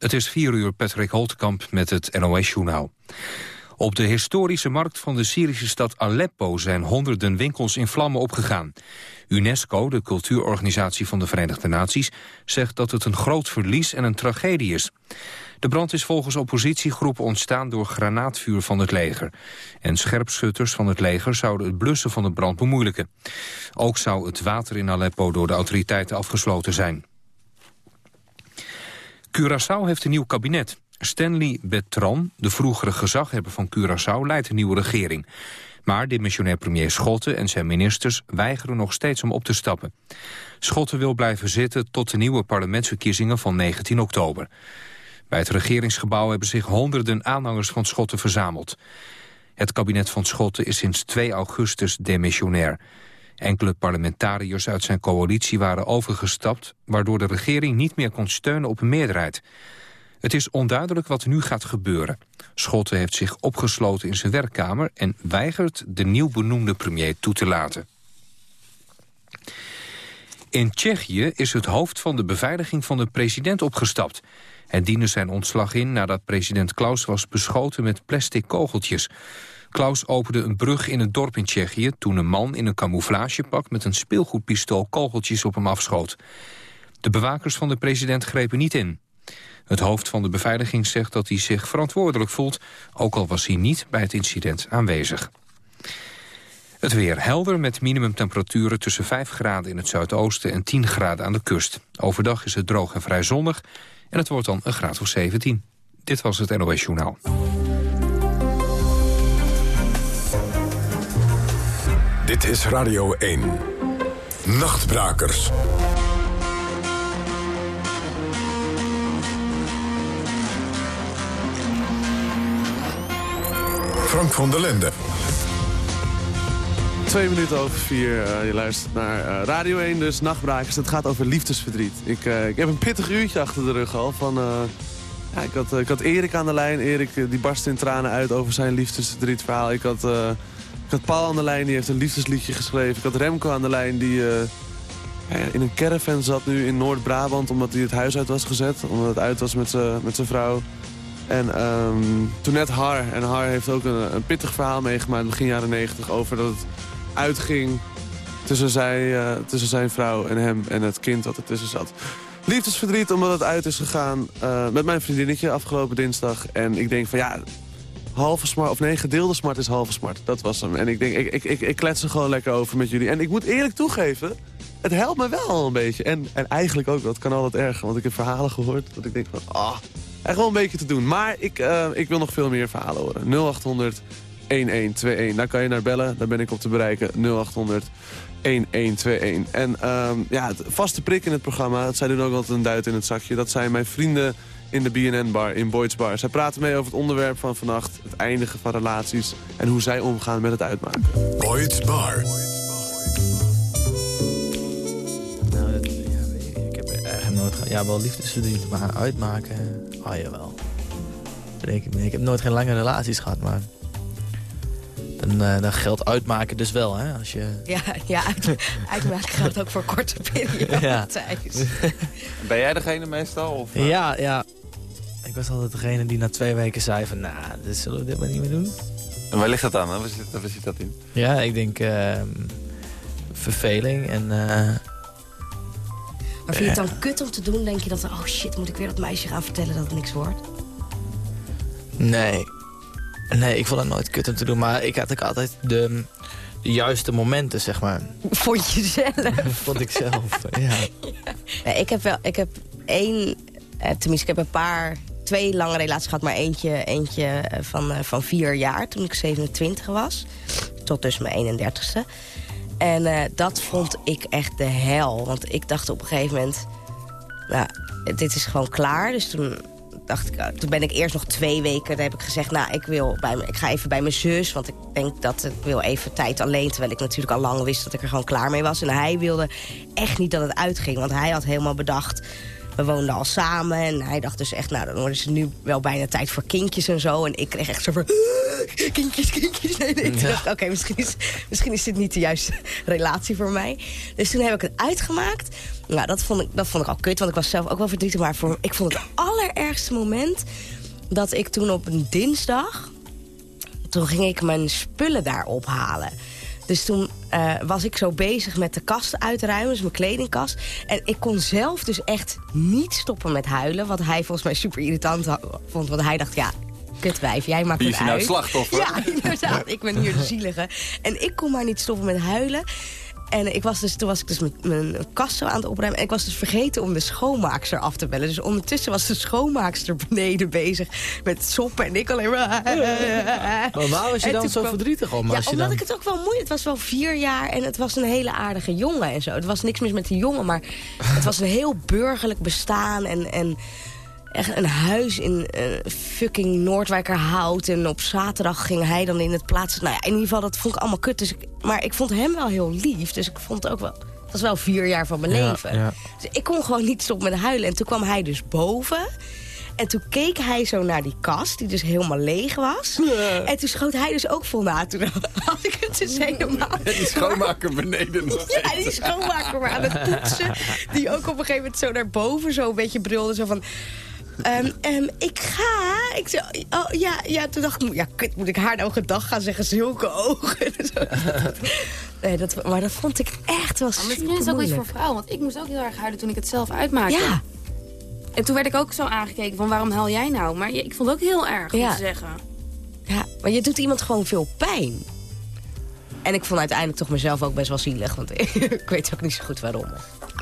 Het is 4 uur Patrick Holtkamp met het NOS-journaal. Op de historische markt van de Syrische stad Aleppo zijn honderden winkels in vlammen opgegaan. UNESCO, de cultuurorganisatie van de Verenigde Naties, zegt dat het een groot verlies en een tragedie is. De brand is volgens oppositiegroepen ontstaan door granaatvuur van het leger. En scherpschutters van het leger zouden het blussen van de brand bemoeilijken. Ook zou het water in Aleppo door de autoriteiten afgesloten zijn. Curaçao heeft een nieuw kabinet. Stanley Betran, de vroegere gezaghebber van Curaçao, leidt een nieuwe regering. Maar dimissionair premier Schotten en zijn ministers weigeren nog steeds om op te stappen. Schotten wil blijven zitten tot de nieuwe parlementsverkiezingen van 19 oktober. Bij het regeringsgebouw hebben zich honderden aanhangers van Schotten verzameld. Het kabinet van Schotten is sinds 2 augustus demissionair. Enkele parlementariërs uit zijn coalitie waren overgestapt... waardoor de regering niet meer kon steunen op een meerderheid. Het is onduidelijk wat nu gaat gebeuren. Schotten heeft zich opgesloten in zijn werkkamer... en weigert de nieuw benoemde premier toe te laten. In Tsjechië is het hoofd van de beveiliging van de president opgestapt. Hij diende zijn ontslag in nadat president Klaus was beschoten met plastic kogeltjes. Klaus opende een brug in het dorp in Tsjechië... toen een man in een camouflagepak met een speelgoedpistool kogeltjes op hem afschoot. De bewakers van de president grepen niet in. Het hoofd van de beveiliging zegt dat hij zich verantwoordelijk voelt... ook al was hij niet bij het incident aanwezig. Het weer helder met minimumtemperaturen tussen 5 graden in het zuidoosten... en 10 graden aan de kust. Overdag is het droog en vrij zonnig en het wordt dan een graad of 17. Dit was het NOS Journaal. Dit is Radio 1. Nachtbrakers. Frank van der Linden. Twee minuten over vier. Uh, je luistert naar uh, Radio 1, dus Nachtbrakers. Het gaat over liefdesverdriet. Ik, uh, ik heb een pittig uurtje achter de rug al. Van, ja, ik, had, ik had Erik aan de lijn. Erik die barst in tranen uit over zijn liefdesverdrietverhaal. Ik had, ik had Paul aan de lijn, die heeft een liefdesliedje geschreven. Ik had Remco aan de lijn, die ja, in een caravan zat nu in Noord-Brabant... omdat hij het huis uit was gezet. Omdat het uit was met zijn vrouw. En um, toen net Har. En Har heeft ook een, een pittig verhaal meegemaakt begin jaren 90 over dat het uitging tussen zijn, uh, tussen zijn vrouw en hem en het kind dat ertussen zat. Liefdesverdriet omdat het uit is gegaan met mijn vriendinnetje afgelopen dinsdag. En ik denk van ja, halve smart, of nee, gedeelde smart is halve smart. Dat was hem. En ik denk, ik, ik, ik, ik klets er gewoon lekker over met jullie. En ik moet eerlijk toegeven, het helpt me wel een beetje. En, en eigenlijk ook, dat kan altijd erger. Want ik heb verhalen gehoord dat ik denk van, ah, echt wel een beetje te doen. Maar ik, uh, ik wil nog veel meer verhalen horen. 0800 1121. Daar kan je naar bellen. Daar ben ik op te bereiken. 0800 1121. En um, ja, het vaste prik in het programma, dat zij doen ook altijd een duit in het zakje. Dat zijn mijn vrienden in de BNN-bar, in Boyd's Bar. Zij praten mee over het onderwerp van vannacht, het eindigen van relaties... en hoe zij omgaan met het uitmaken. Boyd's Bar. Nou, ik heb eigenlijk nooit... Ja, wel liefdesverdriet, maar uitmaken... Oh, jawel. Ik, ik heb nooit geen lange relaties gehad, maar dan, uh, dan geldt uitmaken dus wel, hè? Als je... Ja, ja uit, uitmaken geldt ook voor korte periode ja. tijd. Ben jij degene meestal? Of, uh... Ja, ja. Ik was altijd degene die na twee weken zei van... nou, dit zullen we dit maar niet meer doen. En waar ligt dat aan? Hè? Waar, zit, waar zit dat in? Ja, ik denk uh, verveling en... maar vind je het dan kut om te doen? Denk je dat, oh shit, moet ik weer dat meisje gaan vertellen dat het niks wordt? Nee, Nee, ik vond het nooit kut om te doen. Maar ik had ook altijd de, de juiste momenten, zeg maar. Vond je zelf? vond ik zelf, ja. ja. ik heb wel, ik heb één, eh, tenminste ik heb een paar, twee lange relaties gehad. Maar eentje, eentje eh, van, eh, van vier jaar, toen ik 27 was. Tot dus mijn 31ste. En uh, dat vond ik echt de hel. Want ik dacht op een gegeven moment... Nou, dit is gewoon klaar. Dus toen dacht ik, eh, toen ben ik eerst nog twee weken, daar heb ik gezegd... nou, ik, wil bij ik ga even bij mijn zus, want ik denk dat ik wil even tijd alleen... terwijl ik natuurlijk al lang wist dat ik er gewoon klaar mee was. En hij wilde echt niet dat het uitging, want hij had helemaal bedacht... we woonden al samen. En hij dacht dus echt, nou, dan worden ze nu wel bijna tijd voor kindjes en zo. En ik kreeg echt zo van, kindjes, kindjes. Nee, nee. Dacht oké, misschien, is, misschien is dit niet de juiste relatie voor mij. Dus toen heb ik het uitgemaakt. Nou, dat vond ik, dat vond ik al kut, want ik was zelf ook wel verdrietig. Maar voor, ik vond het allerergste moment dat ik toen op een dinsdag... toen ging ik mijn spullen daar ophalen. Dus toen eh, was ik zo bezig met de kast uitruimen, dus mijn kledingkast. En ik kon zelf dus echt niet stoppen met huilen. Wat hij volgens mij super irritant vond. Want hij dacht, ja, kutwijf, jij maakt Wie het is je nou uit. het slachtoffer? Ja, inderdaad. Ik ben hier de zielige. En ik kon maar niet stoppen met huilen. En ik was dus, toen was ik dus met mijn kast zo aan het opruimen. En ik was dus vergeten om de schoonmaakster af te bellen. Dus ondertussen was de schoonmaakster beneden bezig met soppen. En ik alleen maar... Maar waar was je dan zo kwam- verdrietig om? Ja, als je omdat dan... ik het ook wel moeilijk... Het was wel vier jaar en het was een hele aardige jongen en zo. Het was niks mis met die jongen, maar het was een heel burgerlijk bestaan. En, en echt een huis in eh, fucking Noordwijkerhout. En op zaterdag ging hij dan in het plaats... Nou ja, in ieder geval, dat vond ik allemaal kut. Dus ik, maar ik vond hem wel heel lief. Dus ik vond het ook wel... Het was wel vier jaar van mijn Ja, leven. ja. Dus ik kon gewoon niet stoppen met huilen. En toen kwam hij dus boven... En toen keek hij zo naar die kast, die dus helemaal leeg was. En toen schoot hij dus ook vol na. Toen had ik het dus helemaal... Die schoonmaker beneden nog Ja, en die schoonmaker maar aan het poetsen. Die ook op een gegeven moment zo naar boven zo een beetje brulde. Zo van... ehm, ehm, ik ga. Ik zo, oh ja, ja, toen dacht ik, ja, kut, moet ik haar nou gedag gaan zeggen? Zulke ogen. Nee, dat, maar dat vond ik echt wel Maar misschien super is het ook iets voor vrouwen. Want ik moest ook heel erg huilen toen ik het zelf uitmaakte. Ja, En toen werd ik ook zo aangekeken van waarom huil jij nou? Maar ik vond het ook heel erg, Ja. moet ik zeggen. ja, maar je doet iemand gewoon veel pijn. En ik vond uiteindelijk toch mezelf ook best wel zielig. Want ik weet ook niet zo goed waarom.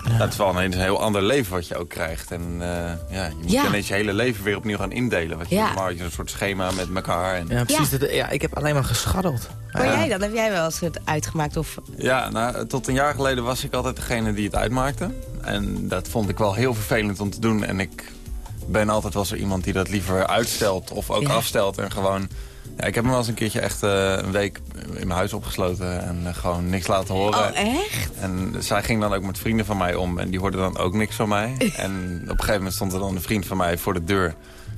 Het is wel ineens een heel ander leven wat je ook krijgt. En eh, ja, je moet Ja. ineens je hele leven weer opnieuw gaan indelen. Wat je Ja. normaal had je een soort schema met elkaar. En, Ja, precies. Dat, ja, ik heb alleen maar gescharreld. Maar Ja. jij dan? Heb jij wel eens het uitgemaakt? Of... Ja, nou, tot een jaar geleden was ik altijd degene die het uitmaakte. En dat vond ik wel heel vervelend om te doen. En ik ben altijd wel zo iemand die dat liever uitstelt of ook Ja. afstelt. En gewoon... Ja, ik heb me wel eens een keertje echt eh, een week in mijn huis opgesloten en eh, gewoon niks laten horen. Oh, echt? En zij ging dan ook met vrienden van mij om en die hoorden dan ook niks van mij. En op een gegeven moment stond er dan een vriend van mij voor de deur.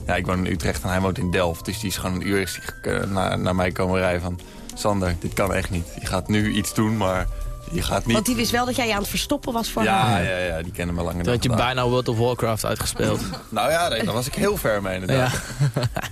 Ja, ik woon in Utrecht en hij woont in Delft. Dus die is gewoon een uur is die, eh, naar, naar mij komen rijden van... Sander, dit kan echt niet. Je gaat nu iets doen, maar je gaat niet... Want die wist wel dat jij aan het verstoppen was voor ja, haar. ja, ja, die kennen me langer Toen had je bijna World of Warcraft uitgespeeld. Nou ja, nee, daar was ik heel ver mee inderdaad.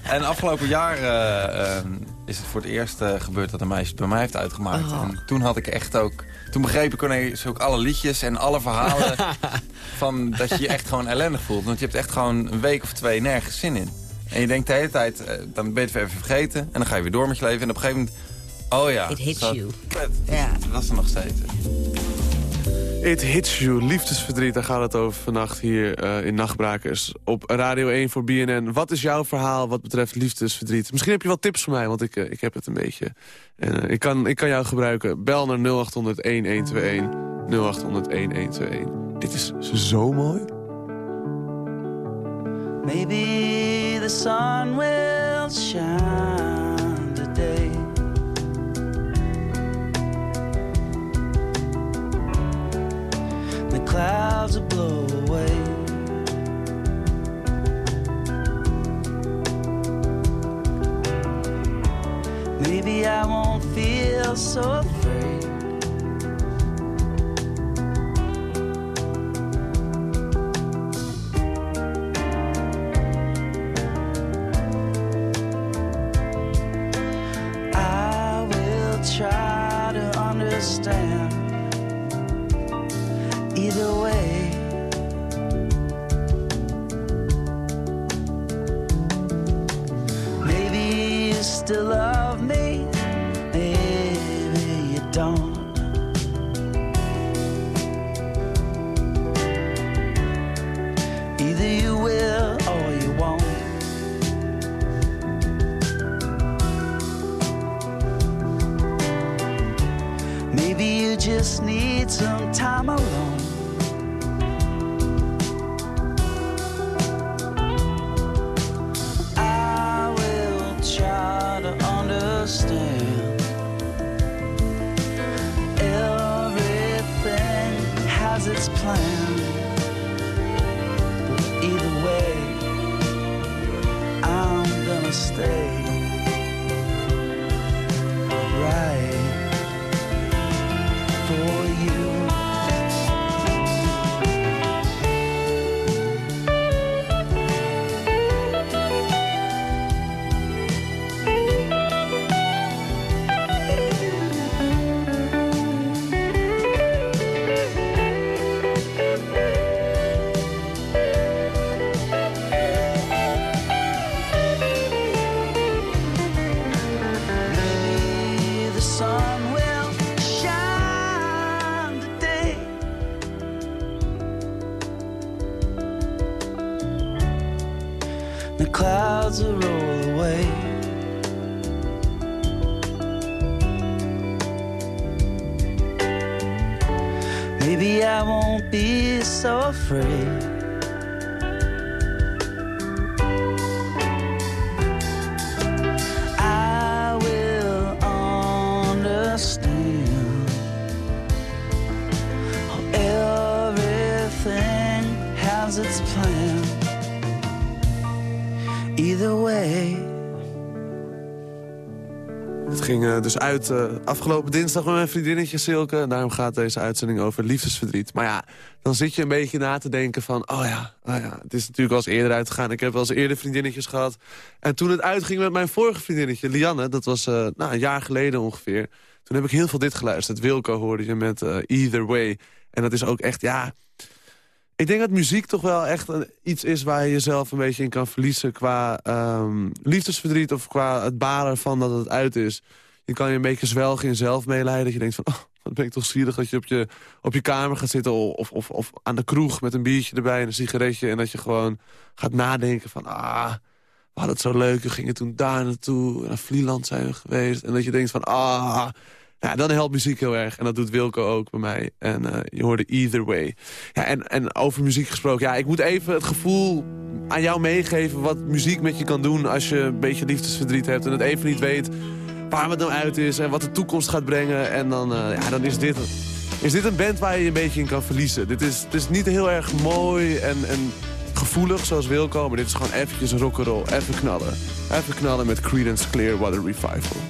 En afgelopen jaar eh, ehm, is het voor het eerst eh, gebeurd dat een meisje het bij mij heeft uitgemaakt. Oh. En toen had ik echt ook... Toen begreep ik ineens ook alle liedjes en alle verhalen... van dat je je echt gewoon ellendig voelt. Want je hebt echt gewoon een week of twee nergens zin in. En je denkt de hele tijd, eh, dan ben je het weer even vergeten. En dan ga je weer door met je leven. En op een gegeven moment... Oh ja, It hits you. Ja. Het was er nog steeds. It Hits You, liefdesverdriet, daar gaat het over vannacht hier eh, in Nachtbrakers. Op Radio 1 voor BNN. Wat is jouw verhaal wat betreft liefdesverdriet? Misschien heb je wel tips voor mij, want ik, eh, ik heb het een beetje. En eh, ik, kan, ik kan jou gebruiken. Bel naar 0800 1121. 0800 1121. Dit is zo mooi. Maybe the sun will shine The clouds will blow away. Maybe I won't feel so afraid. I will try to understand. Maybe you just need some time alone. Dus uit eh, afgelopen dinsdag met mijn vriendinnetje Silke. Daarom gaat deze uitzending over liefdesverdriet. Maar ja, dan zit je een beetje na te denken van... oh ja, oh ja het is natuurlijk wel eens eerder uitgegaan. Ik heb wel eens eerder vriendinnetjes gehad. En toen het uitging met mijn vorige vriendinnetje, Lianne... dat was eh, nou, een jaar geleden ongeveer... toen heb ik heel veel dit geluisterd. Wilco hoorde je met Either Way. En dat is ook echt, ja... Ik denk dat muziek toch wel echt iets is waar je jezelf een beetje in kan verliezen... qua um, liefdesverdriet of qua het balen van dat het uit is. Je kan je een beetje zwelgen in zelf meeleiden. Dat je denkt van, oh, wat ben ik toch zielig dat je op je, op je kamer gaat zitten... Of, of, of aan de kroeg met een biertje erbij en een sigaretje... en dat je gewoon gaat nadenken van, ah, hadden het zo leuk. We gingen toen daar naartoe, naar Vlieland zijn we geweest. En dat je denkt van, ah ja, dan helpt muziek heel erg. En dat doet Wilco ook bij mij. En uh, je hoorde Either Way. Ja, en, en over muziek gesproken. Ja, ik moet even het gevoel aan jou meegeven... wat muziek met je kan doen als je een beetje liefdesverdriet hebt... en het even niet weet waar het nou uit is... en wat de toekomst gaat brengen. En dan, uh, ja, dan is dit, is dit een band waar je je een beetje in kan verliezen. Dit is, het is niet heel erg mooi en, en gevoelig zoals Wilco... maar dit is gewoon eventjes rock'n'roll. Even knallen. Even knallen met Creedence Clearwater Revival.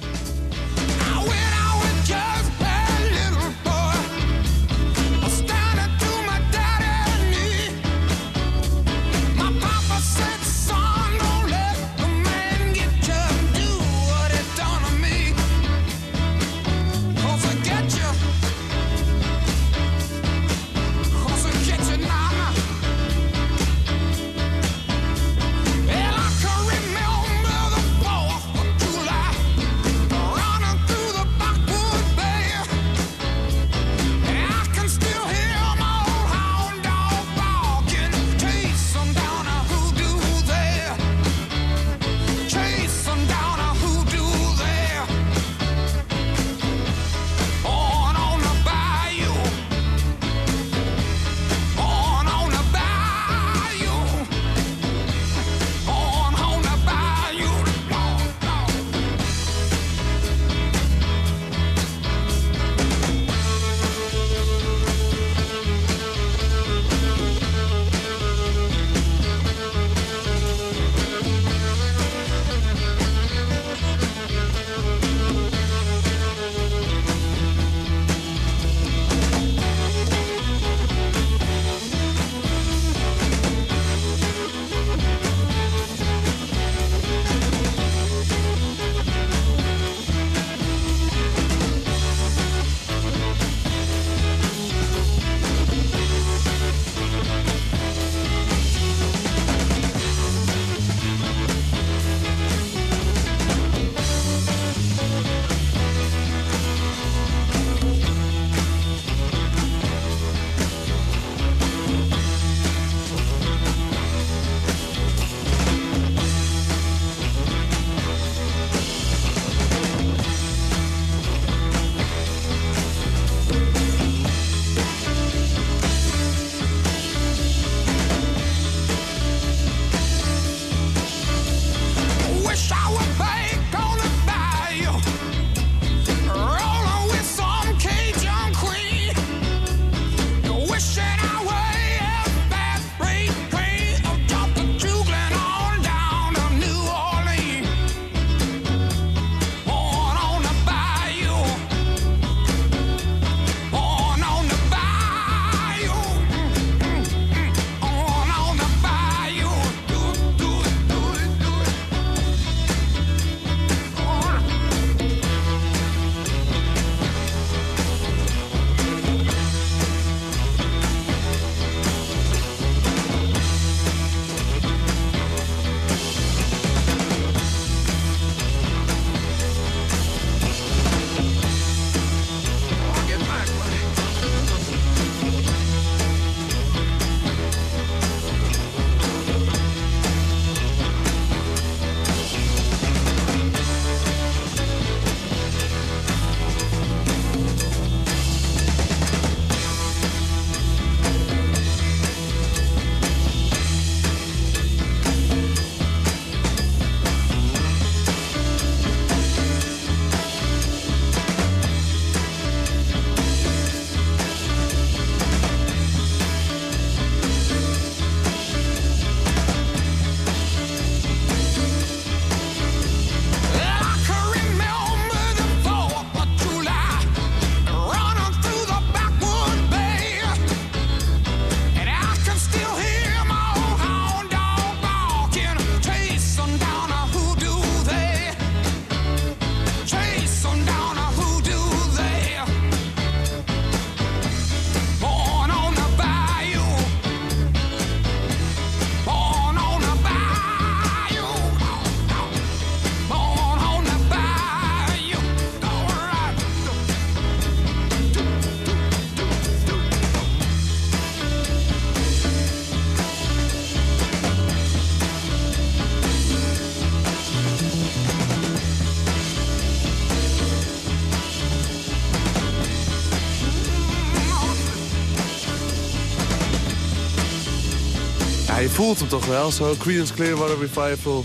Je voelt hem toch wel zo. Creedence Clearwater Revival.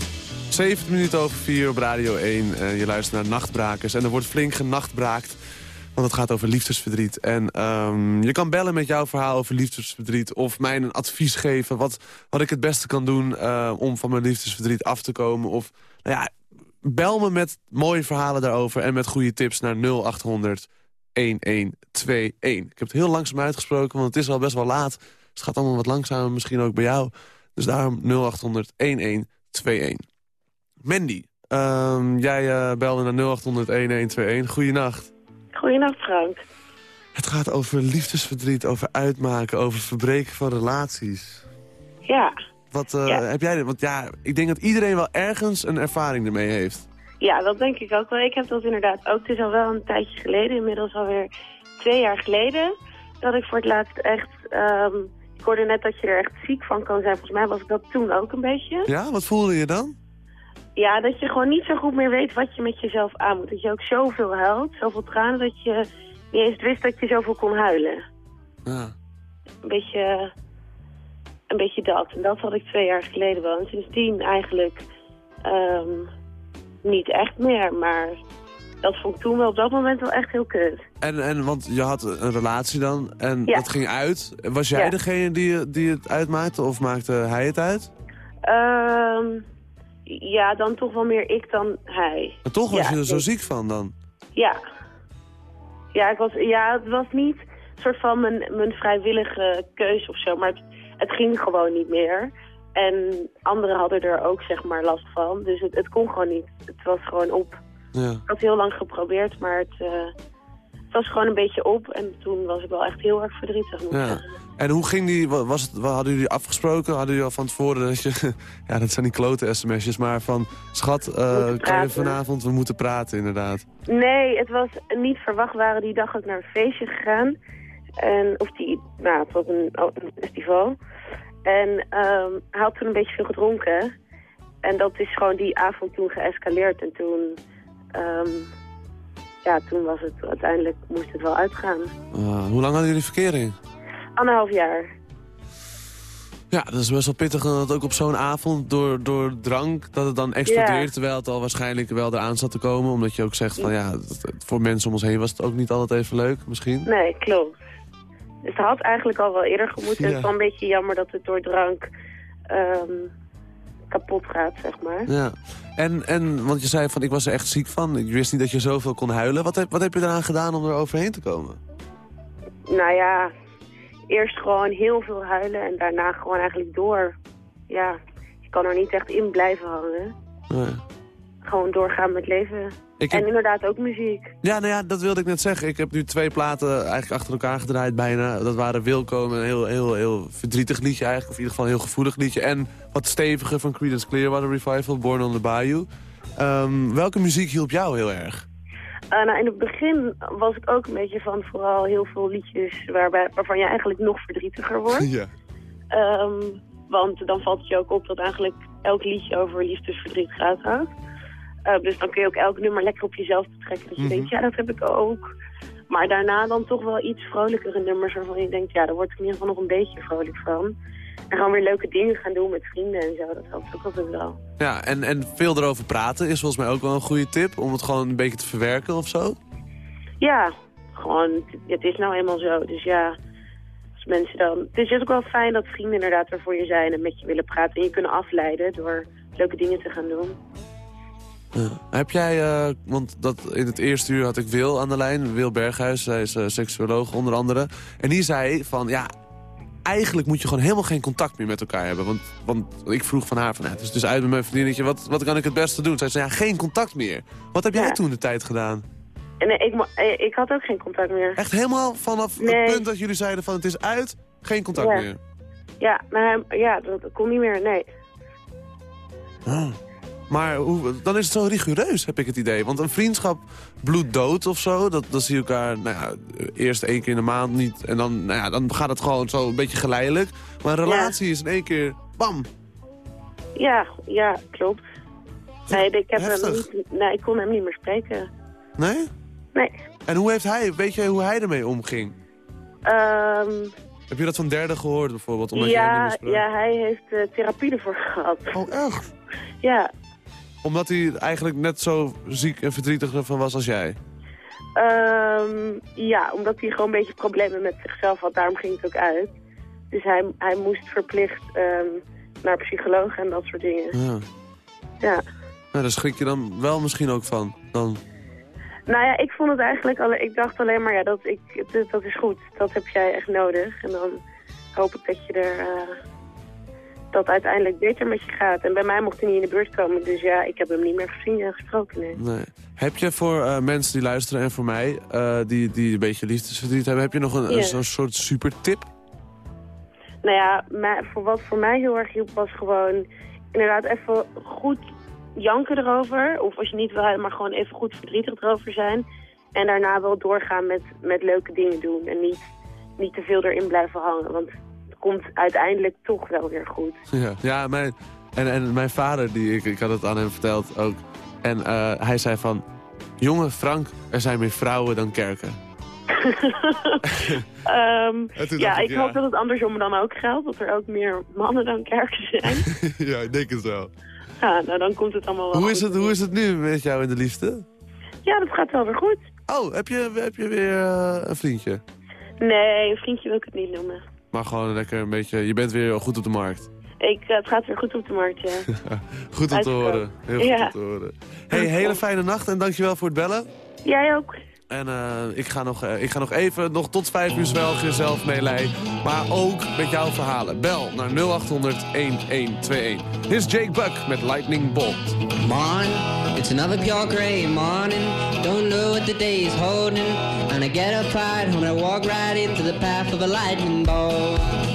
7 minuten over 4 op Radio 1. En je luistert naar Nachtbrakers. En er wordt flink genachtbraakt. Want het gaat over liefdesverdriet. En ehm, je kan bellen met jouw verhaal over liefdesverdriet. Of mij een advies geven. Wat, wat ik het beste kan doen eh, om van mijn liefdesverdriet af te komen. Of nou ja, bel me met mooie verhalen daarover. En met goede tips naar 0800 1121. Ik heb het heel langzaam uitgesproken, want het is al best wel laat. Het gaat allemaal wat langzamer, misschien ook bij jou. Dus daarom 0800 1121. Mandy, ehm, jij eh, belde naar 0800 1121. Goeienacht. Goeienacht, Frank. Het gaat over liefdesverdriet, over uitmaken, over verbreken van relaties. Ja. Wat eh, Ja. heb jij? Want ja, ik denk dat iedereen wel ergens een ervaring ermee heeft. Ja, dat denk ik ook wel. Ik heb dat inderdaad ook. Het is al wel een tijdje geleden, inmiddels alweer twee jaar geleden, dat ik voor het laatst echt... ehm, ik hoorde net dat je er echt ziek van kan zijn. Volgens mij was ik dat toen ook een beetje. Ja, wat voelde je dan? Ja, dat je gewoon niet zo goed meer weet wat je met jezelf aan moet. Dat je ook zoveel huilt, zoveel tranen, dat je niet eens wist dat je zoveel kon huilen. Ja. Een beetje, een beetje dat. En dat had ik twee jaar geleden wel. En sindsdien eigenlijk ehm, niet echt meer. Maar dat vond ik toen wel op dat moment wel echt heel kut. En, en want je had een relatie dan en Ja. het ging uit. Was jij Ja. degene die, die het uitmaakte of maakte hij het uit? Ehm, ja, dan toch wel meer ik dan hij. En toch was Ja, je er zo ik- ziek van dan? Ja. Ja, ik was, ja, het was niet een soort van mijn, mijn vrijwillige keus of zo, maar het, het ging gewoon niet meer. En anderen hadden er ook zeg maar last van, dus het, het kon gewoon niet. Het was gewoon op. Ja. Ik had heel lang geprobeerd, maar het, eh, het was gewoon een beetje op. En toen was ik wel echt heel erg verdrietig. ja. En hoe ging die, wa- was het, hadden jullie afgesproken? Hadden jullie al van tevoren dat je, ja dat zijn die klote sms'jes, maar van schat, Moeten kan je vanavond, we moeten praten inderdaad. Nee, het was niet verwacht. Waren die dag ook naar een feestje gegaan. En, of die, nou, het was een, oh, een festival. En ehm, hij had toen een beetje veel gedronken. En dat is gewoon die avond toen geëscaleerd. En toen, ehm, ja, toen was het uiteindelijk, moest het wel uitgaan. Ah, hoe lang hadden jullie verkering? Anderhalf jaar. Ja, dat is best wel pittig dat ook op zo'n avond door, door drank... dat het dan explodeert, terwijl het al waarschijnlijk wel eraan zat te komen. Omdat je ook zegt van ja, voor mensen om ons heen was het ook niet altijd even leuk misschien. Nee, klopt. Dus het had eigenlijk al wel eerder gemoeten. Ja. Het is wel een beetje jammer dat het door drank ehm, kapot gaat, zeg maar. Ja. En, en, want je zei van ik was er echt ziek van. Ik wist niet dat je zoveel kon huilen. Wat heb, wat heb je eraan gedaan om er overheen te komen? Nou ja, eerst gewoon heel veel huilen en daarna gewoon eigenlijk door. Ja, je kan er niet echt in blijven hangen. Nee. Gewoon doorgaan met leven. Ik heb- En inderdaad ook muziek. Ja, nou ja, dat wilde ik net zeggen. Ik heb nu twee platen eigenlijk achter elkaar gedraaid bijna. Dat waren Wilco, een heel, heel, heel verdrietig liedje eigenlijk. Of in ieder geval een heel gevoelig liedje. En wat steviger van Creedence Clearwater Revival, Born on the Bayou. Ehm, welke muziek hielp jou heel erg? Eh, nou, in het begin was ik ook een beetje van vooral heel veel liedjes waarbij, waarvan je eigenlijk nog verdrietiger wordt. ja. Ehm, want dan valt het je ook op dat eigenlijk elk liedje over liefdesverdriet gaat. ook. Eh, dus dan kun je ook elk nummer lekker op jezelf betrekken. Dat je Mhm. denkt, ja, dat heb ik ook. Maar daarna dan toch wel iets vrolijkere nummers waarvan je denkt, ja, daar word ik in ieder geval nog een beetje vrolijk van. En gewoon weer leuke dingen gaan doen met vrienden en zo. Dat helpt ook altijd wel. Ja, en, en veel erover praten is volgens mij ook wel een goede tip. Om het gewoon een beetje te verwerken of zo. Ja, gewoon, het- het is nou eenmaal zo. Dus ja, als mensen dan... Het is ook wel fijn dat vrienden inderdaad er voor je zijn en met je willen praten. En je kunnen afleiden door leuke dingen te gaan doen. Ja. Heb jij, eh, want dat in het eerste uur had ik Wil aan de lijn. Wil Berghuis, zij is eh, seksuoloog onder andere. En die zei van, ja, eigenlijk moet je gewoon helemaal geen contact meer met elkaar hebben. Want, want ik vroeg van haar van, ja, het is dus uit met mijn vriendinnetje. Wat, wat kan ik het beste doen? Zij zei, ja, geen contact meer. Wat heb jij Ja. toen de tijd gedaan? En eh, ik, eh, ik had ook geen contact meer. Echt helemaal vanaf Nee. het punt dat jullie zeiden van, het is uit, geen contact Ja. meer. Ja, maar ja, dat, dat kon niet meer, nee. Ah. Maar hoe, dan is het zo rigoureus, heb ik het idee. Want een vriendschap bloedt dood of zo. Dat, dan zie je elkaar nou ja, eerst één keer in de maand niet. En dan, nou ja, dan gaat het gewoon zo een beetje geleidelijk. Maar een relatie is in één keer bam. Ja, ja, klopt. Nee, ik, heb hem niet, nee, ik kon hem niet meer spreken. Nee? Nee. En hoe heeft hij, weet jij hoe hij ermee omging? Ehm, Heb je dat van derde gehoord bijvoorbeeld? Omdat je hem niet Ja, meer sprak? ja, hij heeft eh, therapie ervoor gehad. Oh, echt? Ja. Omdat hij eigenlijk net zo ziek en verdrietig ervan was als jij? Ehm, ja, omdat hij gewoon een beetje problemen met zichzelf had. Daarom ging het ook uit. Dus hij, hij moest verplicht ehm, naar psycholoog en dat soort dingen. Ja. Ja. Nou, daar schrik je dan wel misschien ook van. Dan... Nou ja, ik vond het eigenlijk... Alle, ik dacht alleen maar, ja, dat, ik, dat, dat is goed. Dat heb jij echt nodig. En dan hoop ik dat je er... eh, dat uiteindelijk beter met je gaat. En bij mij mocht hij niet in de buurt komen. Dus ja, ik heb hem niet meer gezien en gesproken. Nee. Nee. Heb je voor eh, mensen die luisteren en voor mij, eh, die, die een beetje liefdesverdriet hebben... heb je nog een, zo'n soort super tip? Nou ja, maar voor wat voor mij heel erg hielp was gewoon inderdaad even goed janken erover. Of als je niet wil maar gewoon even goed verdrietig erover zijn. En daarna wel doorgaan met, met leuke dingen doen. En niet, niet te veel erin blijven hangen. Want komt uiteindelijk toch wel weer goed. Ja, ja mijn, en, en mijn vader, die, ik, ik had het aan hem verteld ook. En eh, hij zei van... Jonge Frank, er zijn meer vrouwen dan kerken. En toen ja, ik hoop dat het andersom dan ook geldt. Dat er ook meer mannen dan kerken zijn. ja, ik denk het wel. ja, nou dan komt het allemaal wel Hoe is, het, hoe is het nu met jou in de liefde? Ja, dat gaat wel weer goed. Oh, heb je, heb je weer eh, een vriendje? Nee, een vriendje wil ik het niet noemen. Maar gewoon lekker een beetje... Je bent weer goed op de markt. Ik, eh, het gaat weer goed op de markt, ja. Goed om te horen. Heel goed Ja. om te horen. Hey, hele fijne nacht en dankjewel voor het bellen. Jij ook. En eh, ik, ga nog, eh, ik ga nog even, nog tot vijf uur zwelgen, zelf meelij. Maar ook met jouw verhalen. Bel naar 0800 1121. Dit is Jake Buck met Lightning Bolt. Morning, it's another pure gray morning. Don't know what the day is holding. And I get up right home and I walk right into the path of a lightning bolt.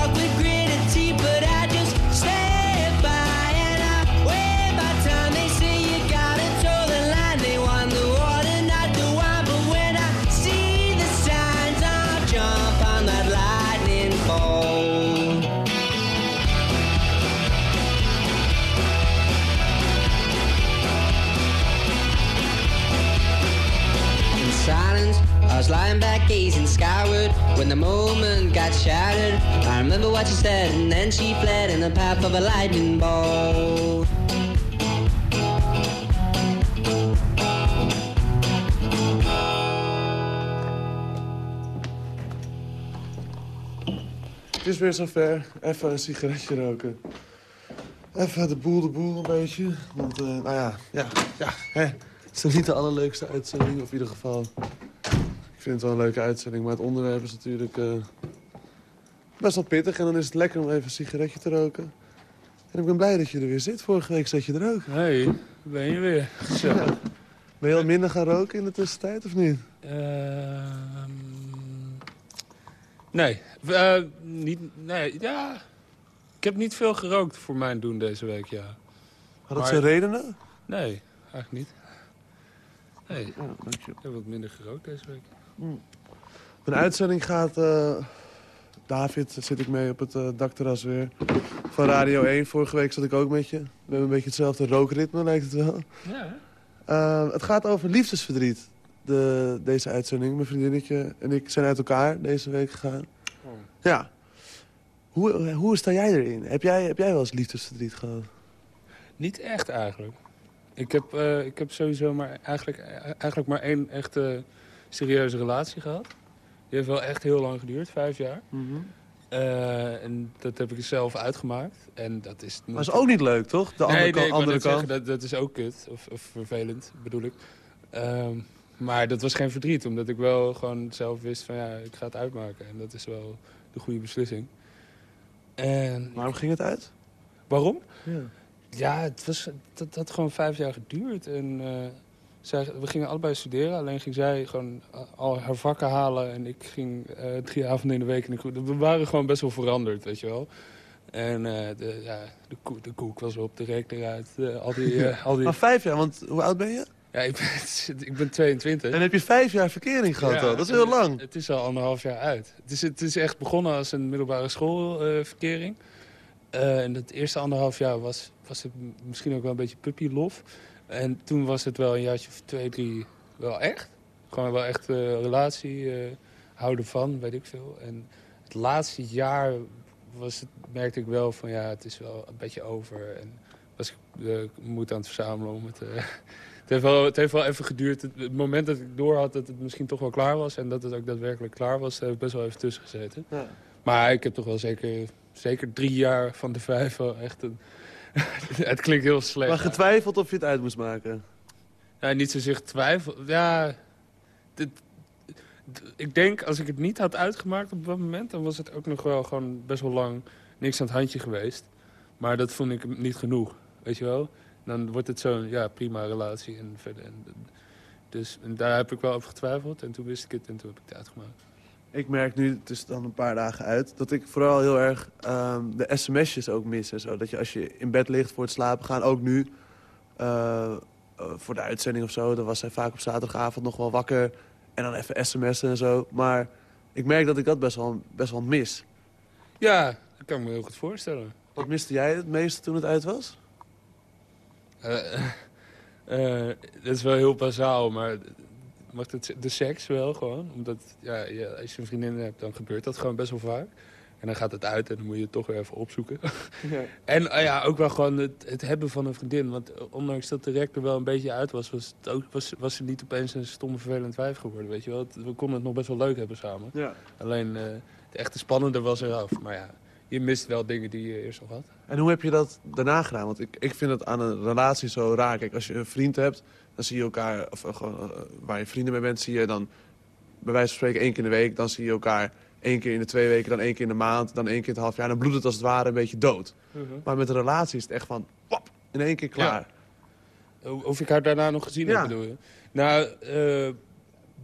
when the moment got shattered. I remember what she said, and then she fled in the path of a lightning bolt. Het is weer zover. Even een sigaretje roken. Even de boel de boel een beetje. Want, eh, nou ja, ja, ja. Hè. Het is niet de allerleukste uitzending, of in ieder geval... Ik vind het wel een leuke uitzending, maar het onderwerp is natuurlijk eh, best wel pittig. En dan is het lekker om even een sigaretje te roken. En ik ben blij dat je er weer zit. Vorige week zat je er ook. Hé, hey, ben je weer. Zo. Ben je al minder gaan roken in de tussentijd, of niet? Ehm, nee, Eh, niet, nee, ja. Ik heb niet veel gerookt voor mijn doen deze week, ja. Had Maar- zijn redenen? Nee, eigenlijk niet. Nee, Ja, dank je. ik heb wat minder gerookt deze week. Een uitzending gaat... eh, David, zit ik mee op het eh, dakterras weer. Van Radio 1. Vorige week zat ik ook met je. We hebben een beetje hetzelfde rookritme, lijkt het wel. Ja? Eh, het gaat over liefdesverdriet. de, deze uitzending. Mijn vriendinnetje en ik zijn uit elkaar deze week gegaan. Oh. Ja. Hoe, hoe sta jij erin? Heb jij, heb jij wel eens liefdesverdriet gehad? Niet echt eigenlijk. Ik heb, eh, ik heb sowieso maar eigenlijk, eigenlijk maar één echte serieuze relatie gehad. Die heeft wel echt heel lang geduurd, vijf jaar. Eh, en dat heb ik zelf uitgemaakt. En dat is... Maar is ook niet leuk, toch? De andere nee, kant- nee, ik andere net zeggen, kant. dat, dat is ook kut. Of, of vervelend, bedoel ik. Ehm, maar dat was geen verdriet, omdat ik wel gewoon zelf wist van ja, ik ga het uitmaken. En dat is wel de goede beslissing. En Waarom ging het uit? Waarom? Ja. Ja, het was, dat had gewoon vijf jaar geduurd. En eh, zij, we gingen allebei studeren. Alleen ging zij gewoon al haar vakken halen. En ik ging eh, drie avonden in de week. En ik, we waren gewoon best wel veranderd, weet je wel. En eh, de, ja, de, koek, de koek was op, de rek eruit. eh, al die, eh, al die... Maar vijf jaar, want hoe oud ben je? Ja, ik ben, ik ben 22. En heb je vijf jaar verkering gehad Ja, al? Dat is heel lang. Het is al anderhalf jaar uit. Het is, het is echt begonnen als een middelbare schoolverkering. Eh, en het eerste anderhalf jaar was, was het misschien ook wel een beetje puppylof. En toen was het wel een jaartje of twee, drie wel echt. Gewoon wel echt eh, relatie, eh, houden van, weet ik veel. En het laatste jaar was het, merkte ik wel van ja, het is wel een beetje over. En was ik eh, moed aan het verzamelen om het... het, heeft wel, het heeft wel even geduurd. Het, het moment dat ik door had dat het misschien toch wel klaar was... en dat het ook daadwerkelijk klaar was, daar heb ik best wel even tussen gezeten. Ja. Maar ik heb toch wel zeker, zeker drie jaar van de vijf wel echt een... het klinkt heel slecht. Maar getwijfeld of je het uit moest maken? Ja, niet zozeer twijfel. Ja, dit, ik denk als ik het niet had uitgemaakt op dat moment... dan was het ook nog wel gewoon best wel lang niks aan het handje geweest. Maar dat vond ik niet genoeg, weet je wel. Dan wordt het zo'n ja, prima relatie en verder. En, dus en daar heb ik wel over getwijfeld en toen wist ik het en toen heb ik het uitgemaakt. Ik merk nu, het is dan een paar dagen uit, dat ik vooral heel erg ehm, de sms'jes ook mis. En zo. Dat je als je in bed ligt voor het slapen gaan, ook nu, eh, eh, voor de uitzending of zo, dan was hij vaak op zaterdagavond nog wel wakker. En dan even sms'en en zo. Maar ik merk dat ik dat best wel, best wel mis. Ja, dat kan ik me heel goed voorstellen. Wat miste jij het meeste toen het uit was? Eh, dat is wel heel bazaal, maar mag het, de seks wel gewoon. Omdat ja, ja, als je een vriendin hebt, dan gebeurt dat gewoon best wel vaak. En dan gaat het uit en dan moet je het toch weer even opzoeken. En eh, ja, ook wel gewoon het, het hebben van een vriendin. Want eh, ondanks dat de rek er wel een beetje uit was... was, het ook, was, was ze niet opeens een stomme vervelend wijf geworden, weet je wel. Het- we konden het nog best wel leuk hebben samen. Ja. Alleen eh het echte spannende was eraf. Maar ja, je mist wel dingen die je eerst nog had. En hoe heb je dat daarna gedaan? Want ik, ik vind het aan een relatie zo raar. Kijk, als je een vriend hebt, dan zie je elkaar... Of eh, eh, waar je vrienden mee bent, zie je dan... Bij wijze van spreken één keer in de week. Dan zie je elkaar één keer in de twee weken, dan één keer in de maand... dan één keer in het half jaar. Dan bloedt het als het ware een beetje dood. Maar met een relatie is het echt van... Pap, in één keer klaar. Of of ik haar daarna nog gezien Ja. heb, bedoel je? Nou, eh,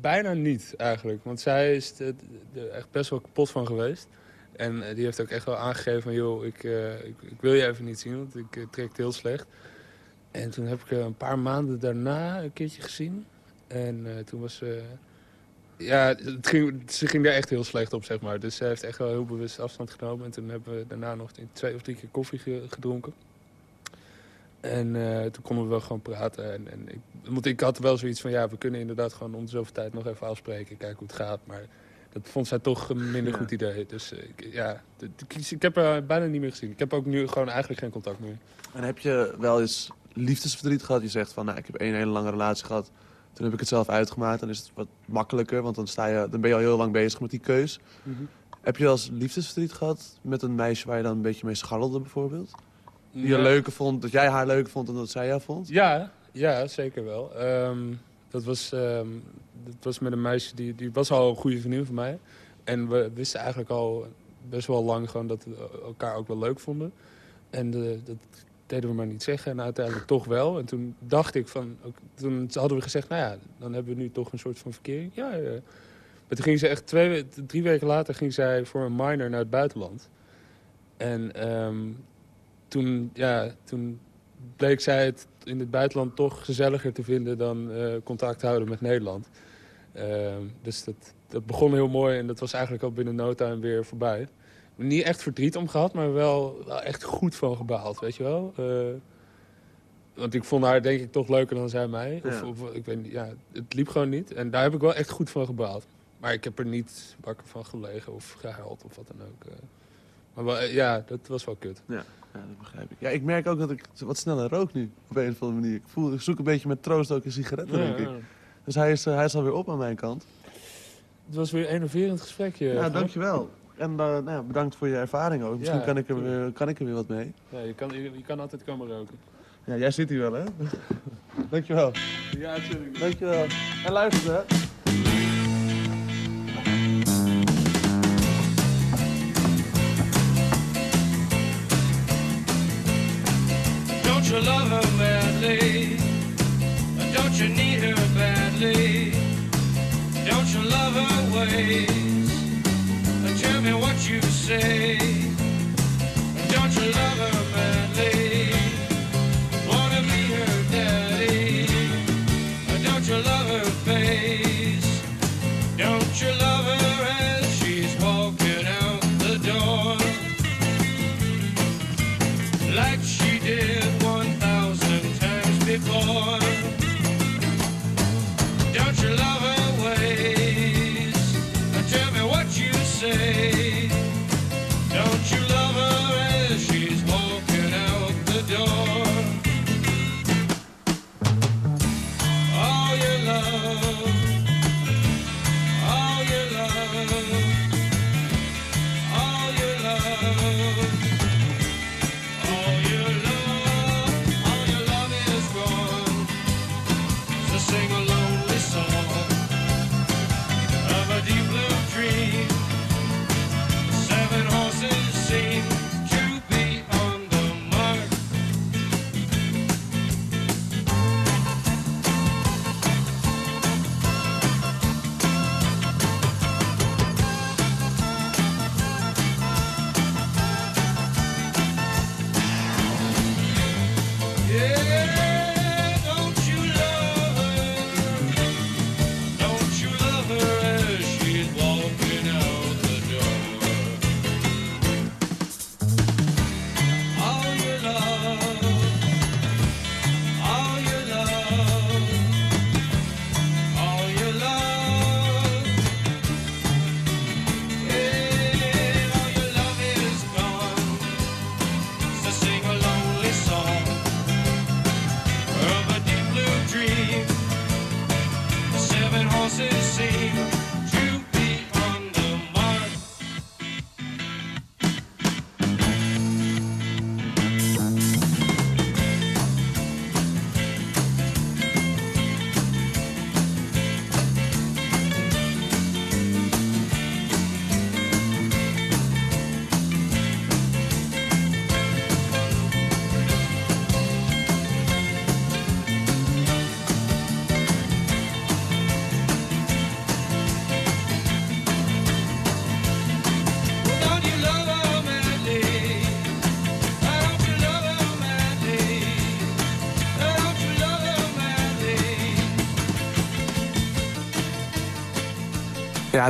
bijna niet eigenlijk. Want zij is er echt best wel kapot van geweest. En die heeft ook echt wel aangegeven van... joh, ik, ik, ik wil je even niet zien, want ik trek het heel slecht. En toen heb ik haar een paar maanden daarna een keertje gezien. En eh, toen was ze... ja, het ging, ze ging daar echt heel slecht op, zeg maar. Dus zij heeft echt wel heel bewust afstand genomen. En toen hebben we daarna nog twee of drie keer koffie ge- gedronken. En eh, toen konden we wel gewoon praten. En, en ik, want ik had wel zoiets van, ja, we kunnen inderdaad gewoon om de zoveel tijd nog even afspreken. Kijken hoe het gaat. Maar dat vond zij toch een minder Ja. goed idee. Dus eh, ik, ja, ik, ik heb haar bijna niet meer gezien. Ik heb ook nu gewoon eigenlijk geen contact meer. En heb je wel eens liefdesverdriet gehad? Je zegt van, nou, ik heb één hele lange relatie gehad. Toen heb ik het zelf uitgemaakt. Dan is het wat makkelijker, want dan, sta je, dan ben je al heel lang bezig met die keus. Heb je wel eens liefdesverdriet gehad met een meisje waar je dan een beetje mee scharrelde bijvoorbeeld? Die je leuker vond, dat jij haar leuker vond dan dat zij jou vond? Ja, ja zeker wel. Ehm, dat, was, ehm, dat was met een meisje, die, die was al een goede vriendin van mij. En we wisten eigenlijk al best wel lang gewoon dat we elkaar ook wel leuk vonden. En eh, dat deden we maar niet zeggen. En uiteindelijk toch wel. En toen dacht ik van... Ook, toen hadden we gezegd, nou ja, dan hebben we nu toch een soort van verkering. Ja, ja. Maar toen ging ze echt twee, we- drie weken later ging zij voor een minor naar het buitenland. En ehm, toen, ja, toen bleek zij het in het buitenland toch gezelliger te vinden dan eh, contact houden met Nederland. Ehm, dus dat, dat begon heel mooi en dat was eigenlijk al binnen no time weer voorbij. Niet echt verdriet om gehad, maar wel, wel echt goed van gebaald, weet je wel. Eh, Want ik vond haar denk ik toch leuker dan zij mij. Of, Ja. of, ik weet niet, ja, het liep gewoon niet. En daar heb ik wel echt goed van gebaald. Maar ik heb er niet wakker van gelegen of gehuild of wat dan ook. eh. Maar wel, eh, ja, dat was wel kut. Ja, ja, dat begrijp ik. Ja, ik merk ook dat ik wat sneller rook nu, op een of andere manier. Ik, voel, ik zoek een beetje met troost ook een sigaretten, Ja, denk ik. Dus hij is, hij is alweer op aan mijn kant. Het was weer een enerverend gesprekje. Ja, Frank. dankjewel. En eh, nou ja, bedankt voor je ervaring ook. Misschien Ja, kan, ik er weer, kan ik er weer wat mee. Ja, je, kan, je, je kan altijd komen roken. Ja, jij zit hier wel, hè? dankjewel. Ja, natuurlijk. Dankjewel. En luister, hè. Don't you love her badly? Don't you need her badly? Don't you love her ways? Tell me what you say.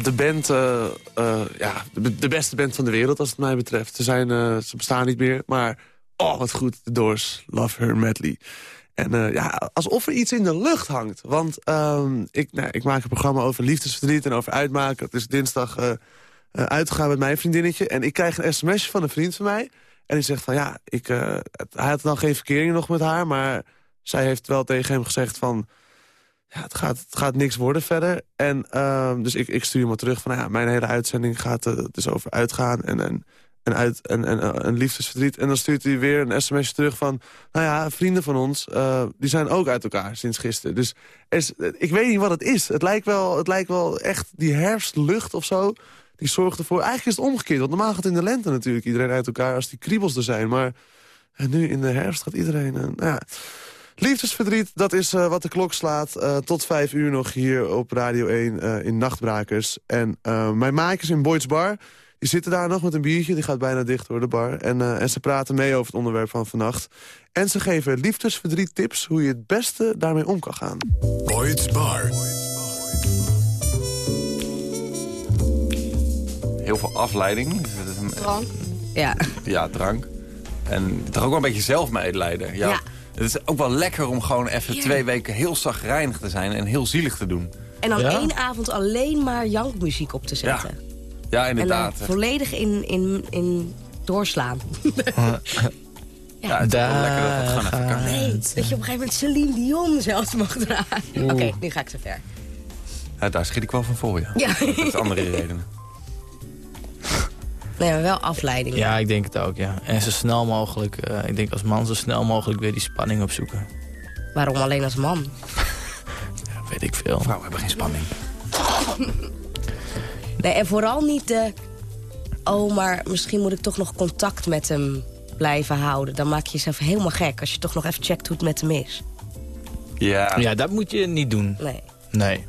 De band, eh, eh, ja, de, beste band van de wereld als het mij betreft. Ze, zijn, eh, ze bestaan niet meer, maar oh, wat goed. De Doors, Love Her Madly. En ja, alsof er iets in de lucht hangt. Want ehm, ik, nou, ik maak een programma over liefdesverdriet en over uitmaken. Het is dinsdag uitgegaan met mijn vriendinnetje. En ik krijg een sms'je van een vriend van mij. En die zegt van ja, ik, hij had dan geen verkering nog met haar. Maar zij heeft wel tegen hem gezegd van... Ja, het gaat, het gaat niks worden verder. En ehm, dus ik, ik stuur hem terug van... Ja, mijn hele uitzending gaat eh, dus over uitgaan en, en, en, uit, eh, en liefdesverdriet. En dan stuurt hij weer een sms'je terug van... Nou ja, vrienden van ons, eh, die zijn ook uit elkaar sinds gisteren. Dus is, ik weet niet wat het is. Het lijkt, wel, het lijkt wel echt die herfstlucht of zo... Die zorgt ervoor... Eigenlijk is het omgekeerd. Want normaal gaat in de lente natuurlijk iedereen uit elkaar... als die kriebels er zijn. Maar en nu in de herfst gaat iedereen... nou ja, Liefdesverdriet, dat is eh, wat de klok slaat. Eh, tot vijf uur nog hier op Radio 1 eh, in Nachtbrakers. En eh, mijn maatjes in Boyd's Bar, die zitten daar nog met een biertje. Die gaat bijna dicht door de bar. En, eh, en ze praten mee over het onderwerp van vannacht. En ze geven liefdesverdriet tips hoe je het beste daarmee om kan gaan. Boyd's Bar. Heel veel afleiding. Drank. Ja. Ja, drank. En toch ook wel een beetje zelfmedelijden. Jouw, Ja. Het is ook wel lekker om gewoon even Ja. twee weken heel zagrijnig te zijn en heel zielig te doen. En dan Ja? één avond alleen maar jankmuziek op te zetten. Ja, en inderdaad. dan volledig in, in, in doorslaan. Ja, het is wel lekker dat het gewoon even kan. Nee, dat je op een gegeven moment Celine Dion zelfs mag draaien. Oeh. Oké, nu ga ik zo ver. Ja, daar schiet ik wel van vol, ja. Ja. Dat is andere redenen. Nee, maar wel afleiding. Ja, ik denk het ook, ja. En zo snel mogelijk, eh, ik denk als man zo snel mogelijk weer die spanning opzoeken. Waarom alleen als man? Weet ik veel. Vrouwen hebben geen spanning. Nee, en vooral niet de... Oh, maar misschien moet ik toch nog contact met hem blijven houden. Dan maak je jezelf helemaal gek als je toch nog even checkt hoe het met hem is. Ja. Ja, dat moet je niet doen. Nee. Nee.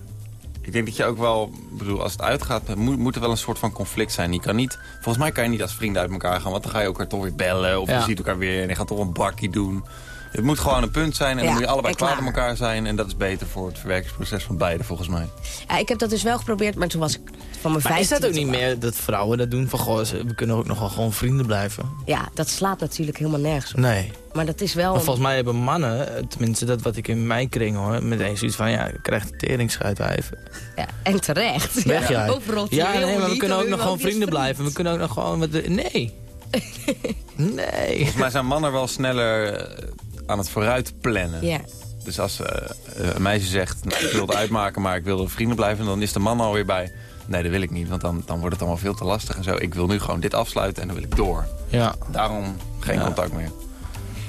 Ik denk dat je ook wel, bedoel, als het uitgaat, moet, moet er wel een soort van conflict zijn. Je kan niet, volgens mij kan je niet als vrienden uit elkaar gaan, want dan ga je elkaar toch weer bellen. Of Ja. je ziet elkaar weer en je gaat toch een bakkie doen. Het moet gewoon een punt zijn en Ja, dan moet je allebei klaar met elkaar zijn. En dat is beter voor het verwerkingsproces van beide, volgens mij. Ja, ik heb dat dus wel geprobeerd, maar toen was ik van mijn Maar is dat 15e ook niet meer dat vrouwen dat doen? Van, goh, we kunnen ook nog wel gewoon vrienden blijven. Ja, dat slaat natuurlijk helemaal nergens op. Nee. Maar dat is wel... Maar volgens mij hebben mannen, tenminste dat wat ik in mijn kring hoor... meteen zoiets van, ja, ik krijg de teringsschuitwijf. Ja, en terecht. Weg jij. Overal Ja, nee, maar we kunnen ook nog gewoon vrienden blijven. We kunnen ook nog gewoon... Met de, nee. nee. Volgens mij zijn mannen wel sneller eh, aan het vooruit plannen. Ja. Dus als eh, eh, een meisje zegt, nou, ik wil het uitmaken, maar ik wil vrienden blijven... dan is de man alweer bij, nee, dat wil ik niet. Want dan, dan wordt het allemaal veel te lastig en zo. Ik wil nu gewoon dit afsluiten en dan wil ik door. Ja. Daarom geen Ja. contact meer.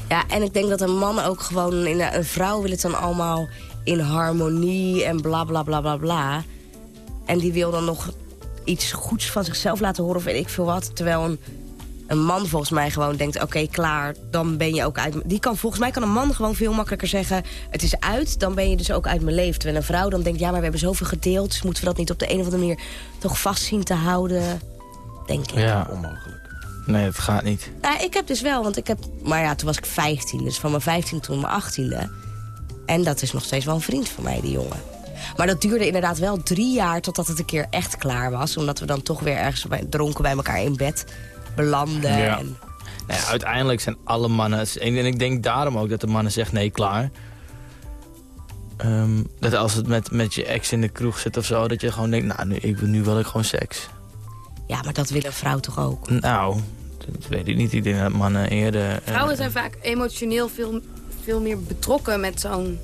Ja, en ik denk dat een man ook gewoon... In, een vrouw wil het dan allemaal in harmonie en bla bla bla bla bla. En die wil dan nog iets goeds van zichzelf laten horen of weet ik veel wat. Terwijl een, een man volgens mij gewoon denkt... oké, klaar, dan ben je ook uit... Die kan, volgens mij kan een man gewoon veel makkelijker zeggen... het is uit, dan ben je dus ook uit mijn leven. Terwijl een vrouw dan denkt... ja, maar we hebben zoveel gedeeld... dus moeten we dat niet op de een of andere manier toch vast zien te houden. Denk ik. Ja. Onmogelijk. Nee, dat gaat niet. Nou, ik heb dus wel, want ik heb... Maar ja, toen was ik 15, dus van mijn 15 tot mijn 18e. En dat is nog steeds wel een vriend van mij, die jongen. Maar dat duurde inderdaad wel drie jaar totdat het een keer echt klaar was. Omdat we dan toch weer ergens bij, dronken bij elkaar in bed belanden. Ja. En, Nou ja, uiteindelijk zijn alle mannen... En en ik denk daarom ook dat de mannen zeggen, nee, klaar. Ehm, dat als het met, met je ex in de kroeg zit of zo... dat je gewoon denkt, nou, nu, ik, nu wil ik gewoon seks. ja, maar dat wil een vrouw toch ook? Nou, dat weet ik niet. Ik denk dat mannen eerder... eh, Vrouwen zijn vaak emotioneel veel, veel meer betrokken met zo'n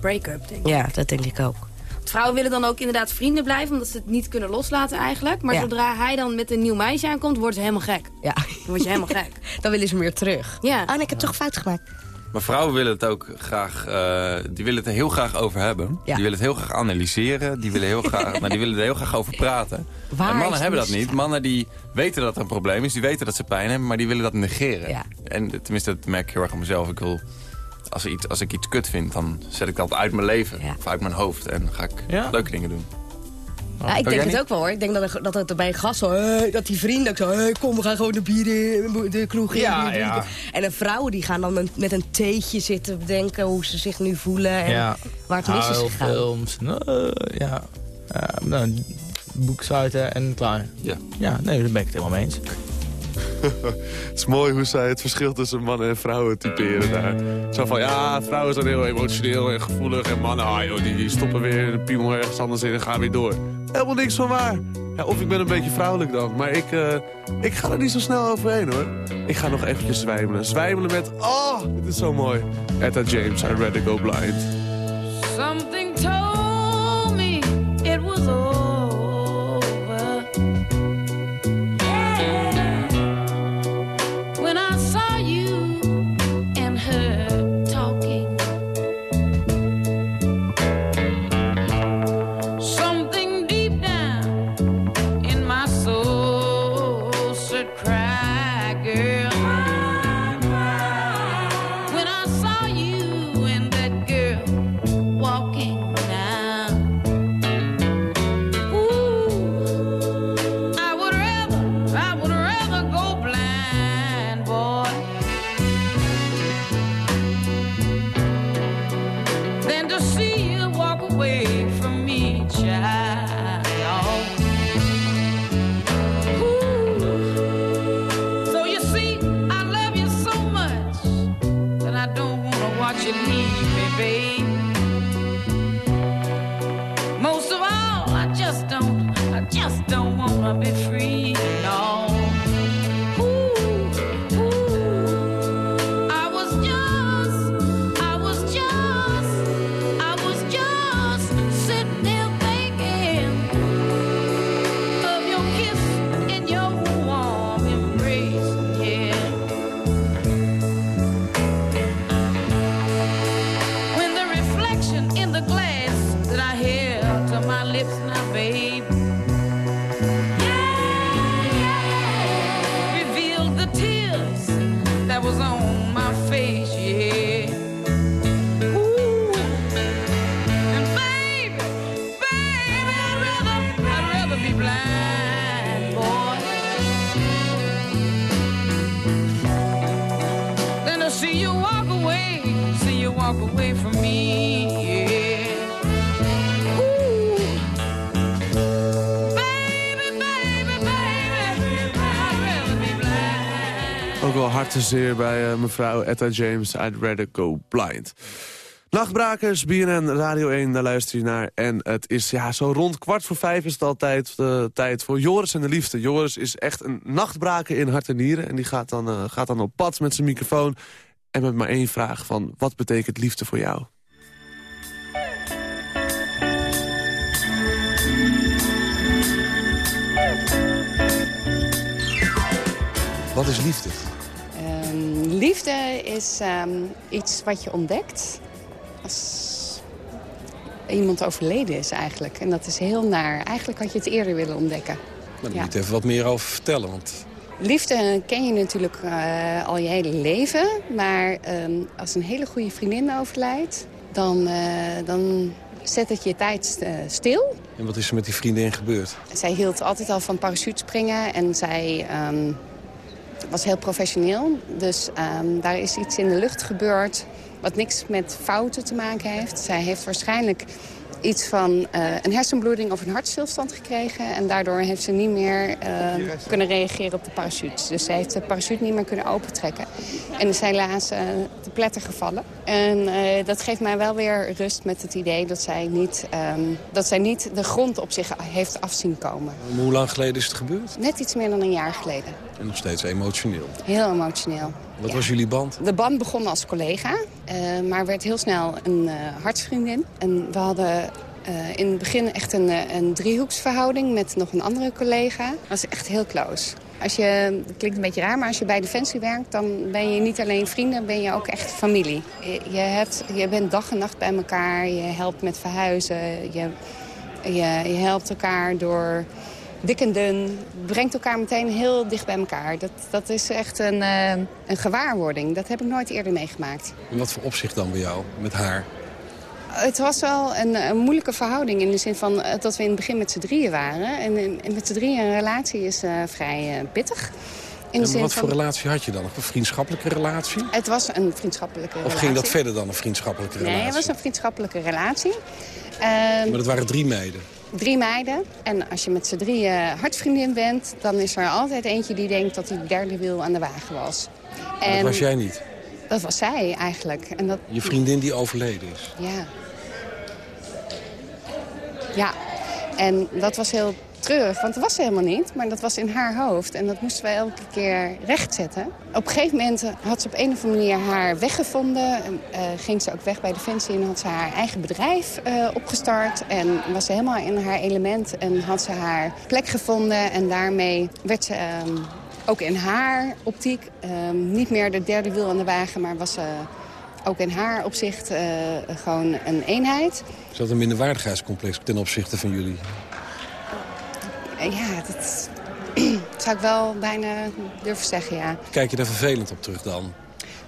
break-up, denk ik. Ja, dat denk ik ook. Vrouwen willen dan ook inderdaad vrienden blijven, omdat ze het niet kunnen loslaten eigenlijk. Maar Ja. zodra hij dan met een nieuw meisje aankomt, wordt ze helemaal gek. Ja. Dan word je helemaal gek. Dan willen ze hem weer terug. Ja. Ah, en ik heb toch fout gemaakt. Maar vrouwen willen het ook graag, eh, die willen het er heel graag over hebben. Ja. Die willen het heel graag analyseren. Die willen, heel graag, nou, die willen er heel graag over praten. Waar en mannen hebben dat niet. Mannen die weten dat er een probleem is. Die weten dat ze pijn hebben, maar die willen dat negeren. Ja. En tenminste, dat merk ik heel erg aan mezelf. Ik wil, als, iets, als ik iets kut vind, dan zet ik dat uit mijn leven. Ja. Of uit mijn hoofd. En ga ik Ja. leuke dingen doen. Ja, ik Oh, denk het niet? ook wel hoor. Ik denk dat, er, dat het bij een gast zo, hey, dat die vrienden ook zo, hey, kom we gaan gewoon de bieren, de kroeg in. Ja, ja. En de vrouwen die gaan dan met, met een theetje zitten bedenken hoe ze zich nu voelen en ja, waar het mis is gegaan. Nou, ja, nou, boek sluiten en klaar. Ja. Ja, nee, daar ben ik het helemaal mee eens. Het is mooi hoe zij het verschil tussen mannen en vrouwen typeren daar. Zo van, ja, vrouwen zijn heel emotioneel en gevoelig. En mannen, ah, joh, die, die stoppen weer een piemel ergens anders in en gaan weer door. Helemaal niks van waar. Ja, of ik ben een beetje vrouwelijk dan. Maar ik, eh, ik ga er niet zo snel overheen, hoor. Ik ga nog eventjes zwijmelen. Zwijmelen met, oh, dit is zo mooi. Etta James, I Rather Go Blind. Something told Wel hartzeer bij eh, mevrouw Etta James. I'd rather go blind. Nachtbrakers, BNN Radio 1, daar luister je naar. En het is ja, zo rond kwart voor vijf is het altijd de tijd voor Joris en de Liefde. Joris is echt een nachtbraker in hart en nieren. En die gaat dan, eh, gaat dan op pad met zijn microfoon. En met maar één vraag van, wat betekent liefde voor jou? Wat is liefde? Ehm, liefde is ehm, iets wat je ontdekt als iemand overleden is eigenlijk. En dat is heel naar. Eigenlijk had je het eerder willen ontdekken. Maar daar Ja. moet je even wat meer over vertellen. Want Liefde ken je natuurlijk eh, al je hele leven. Maar ehm, als een hele goede vriendin overlijdt... dan, eh, dan zet het je tijd eh, stil. en wat is er met die vriendin gebeurd? Zij hield altijd al van parachutespringen en zij was heel professioneel. Dus ehm, daar is iets in de lucht gebeurd wat niks met fouten te maken heeft. Zij heeft waarschijnlijk iets van eh, een hersenbloeding of een hartstilstand gekregen. En daardoor heeft ze niet meer ehm, kunnen reageren op de parachute. Dus ze heeft de parachute niet meer kunnen opentrekken. En is helaas eh, te pletter gevallen. En eh, dat geeft mij wel weer rust met het idee dat zij, niet, ehm, dat zij niet de grond op zich heeft afzien komen. Hoe lang geleden is het gebeurd? Net iets meer dan een jaar geleden. En nog steeds emotioneel. Heel emotioneel. Wat was jullie band? De band begon als collega, eh, maar werd heel snel een eh, hartsvriendin. En we hadden eh, in het begin echt een, een driehoeksverhouding met nog een andere collega. Dat was echt heel close. Als je, dat klinkt een beetje raar, maar als je bij Defensie werkt... dan ben je niet alleen vrienden, ben je ook echt familie. Je, je, hebt, je bent dag en nacht bij elkaar, je helpt met verhuizen... je, je, je helpt elkaar door dik en dun, brengt elkaar meteen heel dicht bij elkaar. Dat, dat is echt een, eh, een gewaarwording. Dat heb ik nooit eerder meegemaakt. In wat voor opzicht dan bij jou, met haar? Het was wel een, een moeilijke verhouding in de zin van eh, dat we in het begin met z'n drieën waren. En, en met z'n drieën een relatie is eh, vrij pittig. In de En wat van, voor relatie had je dan? Een vriendschappelijke relatie? Het was een vriendschappelijke Of relatie. ging dat verder dan een vriendschappelijke Nee, relatie? het was een vriendschappelijke relatie. Maar dat waren drie meiden. Drie meiden. En als je met z'n drieën hartvriendin bent... dan is er altijd eentje die denkt dat hij de derde wiel aan de wagen was. Maar dat was jij niet. Dat was zij eigenlijk. En dat, Je vriendin die overleden is. Ja. Ja. En dat was heel want dat was ze helemaal niet. Maar dat was in haar hoofd en dat moesten wij elke keer rechtzetten. Op een gegeven moment had ze op een of andere manier haar weg gevonden. En, eh, ging ze ook weg bij Defensie en had ze haar eigen bedrijf eh, opgestart. En was ze helemaal in haar element en had ze haar plek gevonden. En daarmee werd ze ehm, ook in haar optiek ehm, niet meer de derde wiel aan de wagen... maar was ze ook in haar opzicht eh, gewoon een eenheid. Is dat een minderwaardigheidscomplex ten opzichte van jullie? Ja, dat, zou ik wel bijna durven zeggen, ja. Kijk je daar vervelend op terug dan?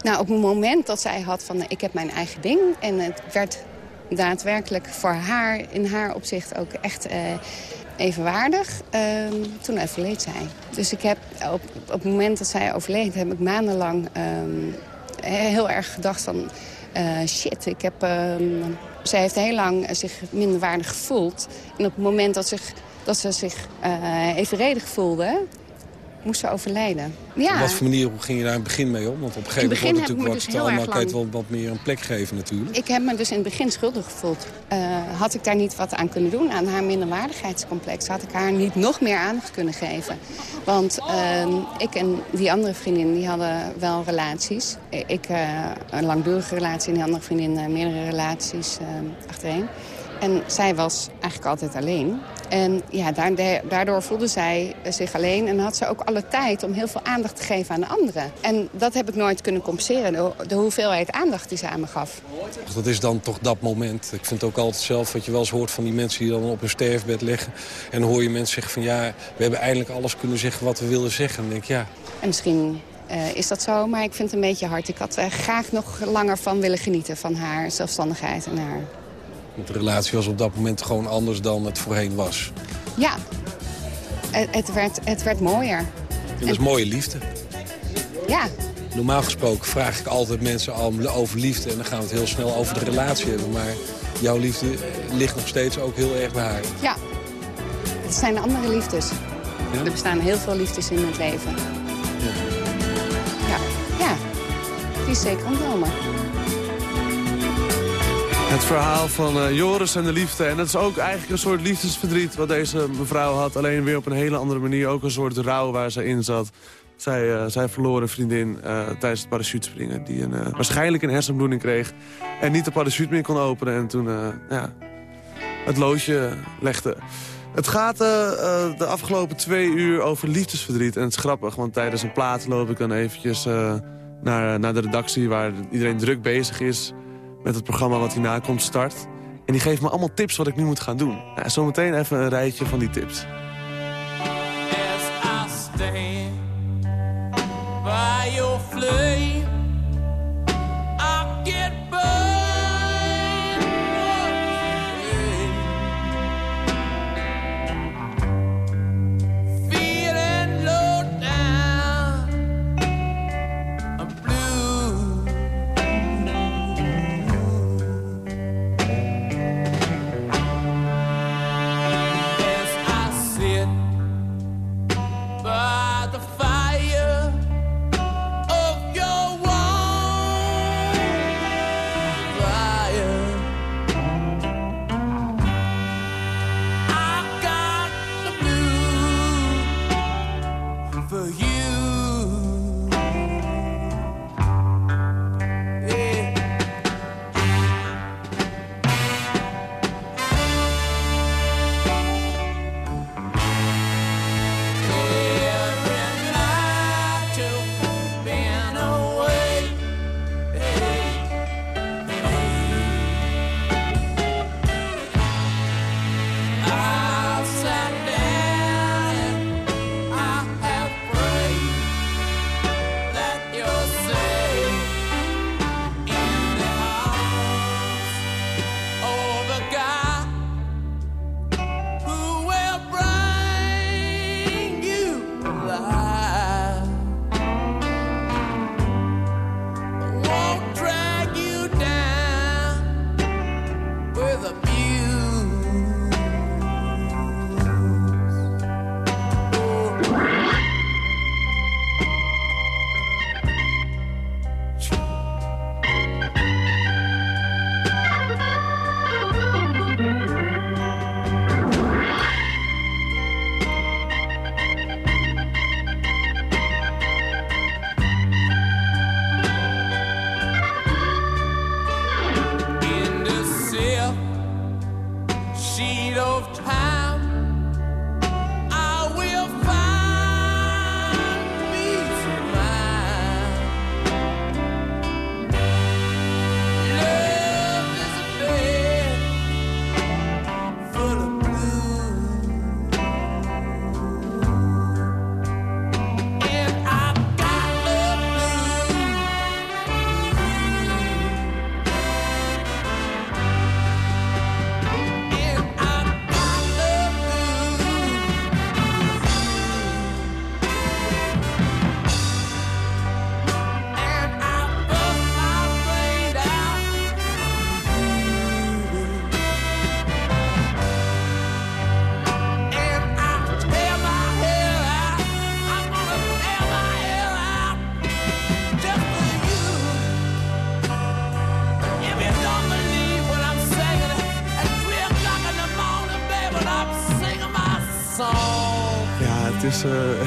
Nou, op het moment dat zij had van ik heb mijn eigen ding... en het werd daadwerkelijk voor haar in haar opzicht ook echt eh, evenwaardig... ehm, toen overleed zij. Dus ik heb op, op het moment dat zij overleed... heb ik maandenlang ehm, heel erg gedacht van... eh, shit, ik heb... ehm, zij heeft heel lang zich minderwaardig gevoeld. En op het moment dat, zich, dat ze zich eh, evenredig voelde... moest ze overlijden. Ja. Op wat voor manier hoe ging je daar in het begin mee om? Want op een gegeven moment wordt natuurlijk dus wat, heel je het wel wat meer een plek geven natuurlijk. Ik heb me dus in het begin schuldig gevoeld. Eh, had ik daar niet wat aan kunnen doen, aan haar minderwaardigheidscomplex... had ik haar niet nog meer aandacht kunnen geven. Want ehm, ik en die andere vriendin die hadden wel relaties. Ik eh, een langdurige relatie en die andere vriendin eh, meerdere relaties eh, achtereen. En zij was eigenlijk altijd alleen. En ja, daardoor, voelde zij zich alleen en had ze ook alle tijd om heel veel aandacht te geven aan de anderen. En dat heb ik nooit kunnen compenseren, de, de hoeveelheid aandacht die ze aan me gaf. Dat is dan toch dat moment. Ik vind het ook altijd zelf wat je wel eens hoort van die mensen die dan op hun sterfbed liggen. En dan hoor je mensen zeggen van ja, we hebben eindelijk alles kunnen zeggen wat we wilden zeggen. En denk ik ja, En misschien eh, is dat zo. Maar ik vind het een beetje hard. Ik had er graag nog langer van willen genieten van haar zelfstandigheid en haar... Want de relatie was op dat moment gewoon anders dan het voorheen was. Ja, het, het, werd, het werd mooier. En dat is mooie liefde. Ja, Normaal gesproken vraag ik altijd mensen al over liefde... en dan gaan we het heel snel over de relatie hebben. Maar jouw liefde ligt nog steeds ook heel erg bij haar. ja. Het zijn andere liefdes. Ja? Er bestaan heel veel liefdes in het leven. Ja, ja. Die is zeker ontnomen. Het verhaal van eh, Joris en de liefde. En dat is ook eigenlijk een soort liefdesverdriet wat deze mevrouw had. Alleen weer op een hele andere manier. Ook een soort rouw waar ze in zat. Zij, eh, zij een vriendin eh, tijdens het parachutespringen. Die een, waarschijnlijk een hersenbloeding kreeg. En niet de parachute meer kon openen. En toen ja, het loodje legde. Het gaat de afgelopen twee uur over liefdesverdriet. En het is grappig, want tijdens een plaat loop ik dan eventjes naar, naar de redactie... waar iedereen druk bezig is met het programma wat hierna komt start. En die geeft me allemaal tips wat ik nu moet gaan doen. Ja, zometeen even een rijtje van die tips.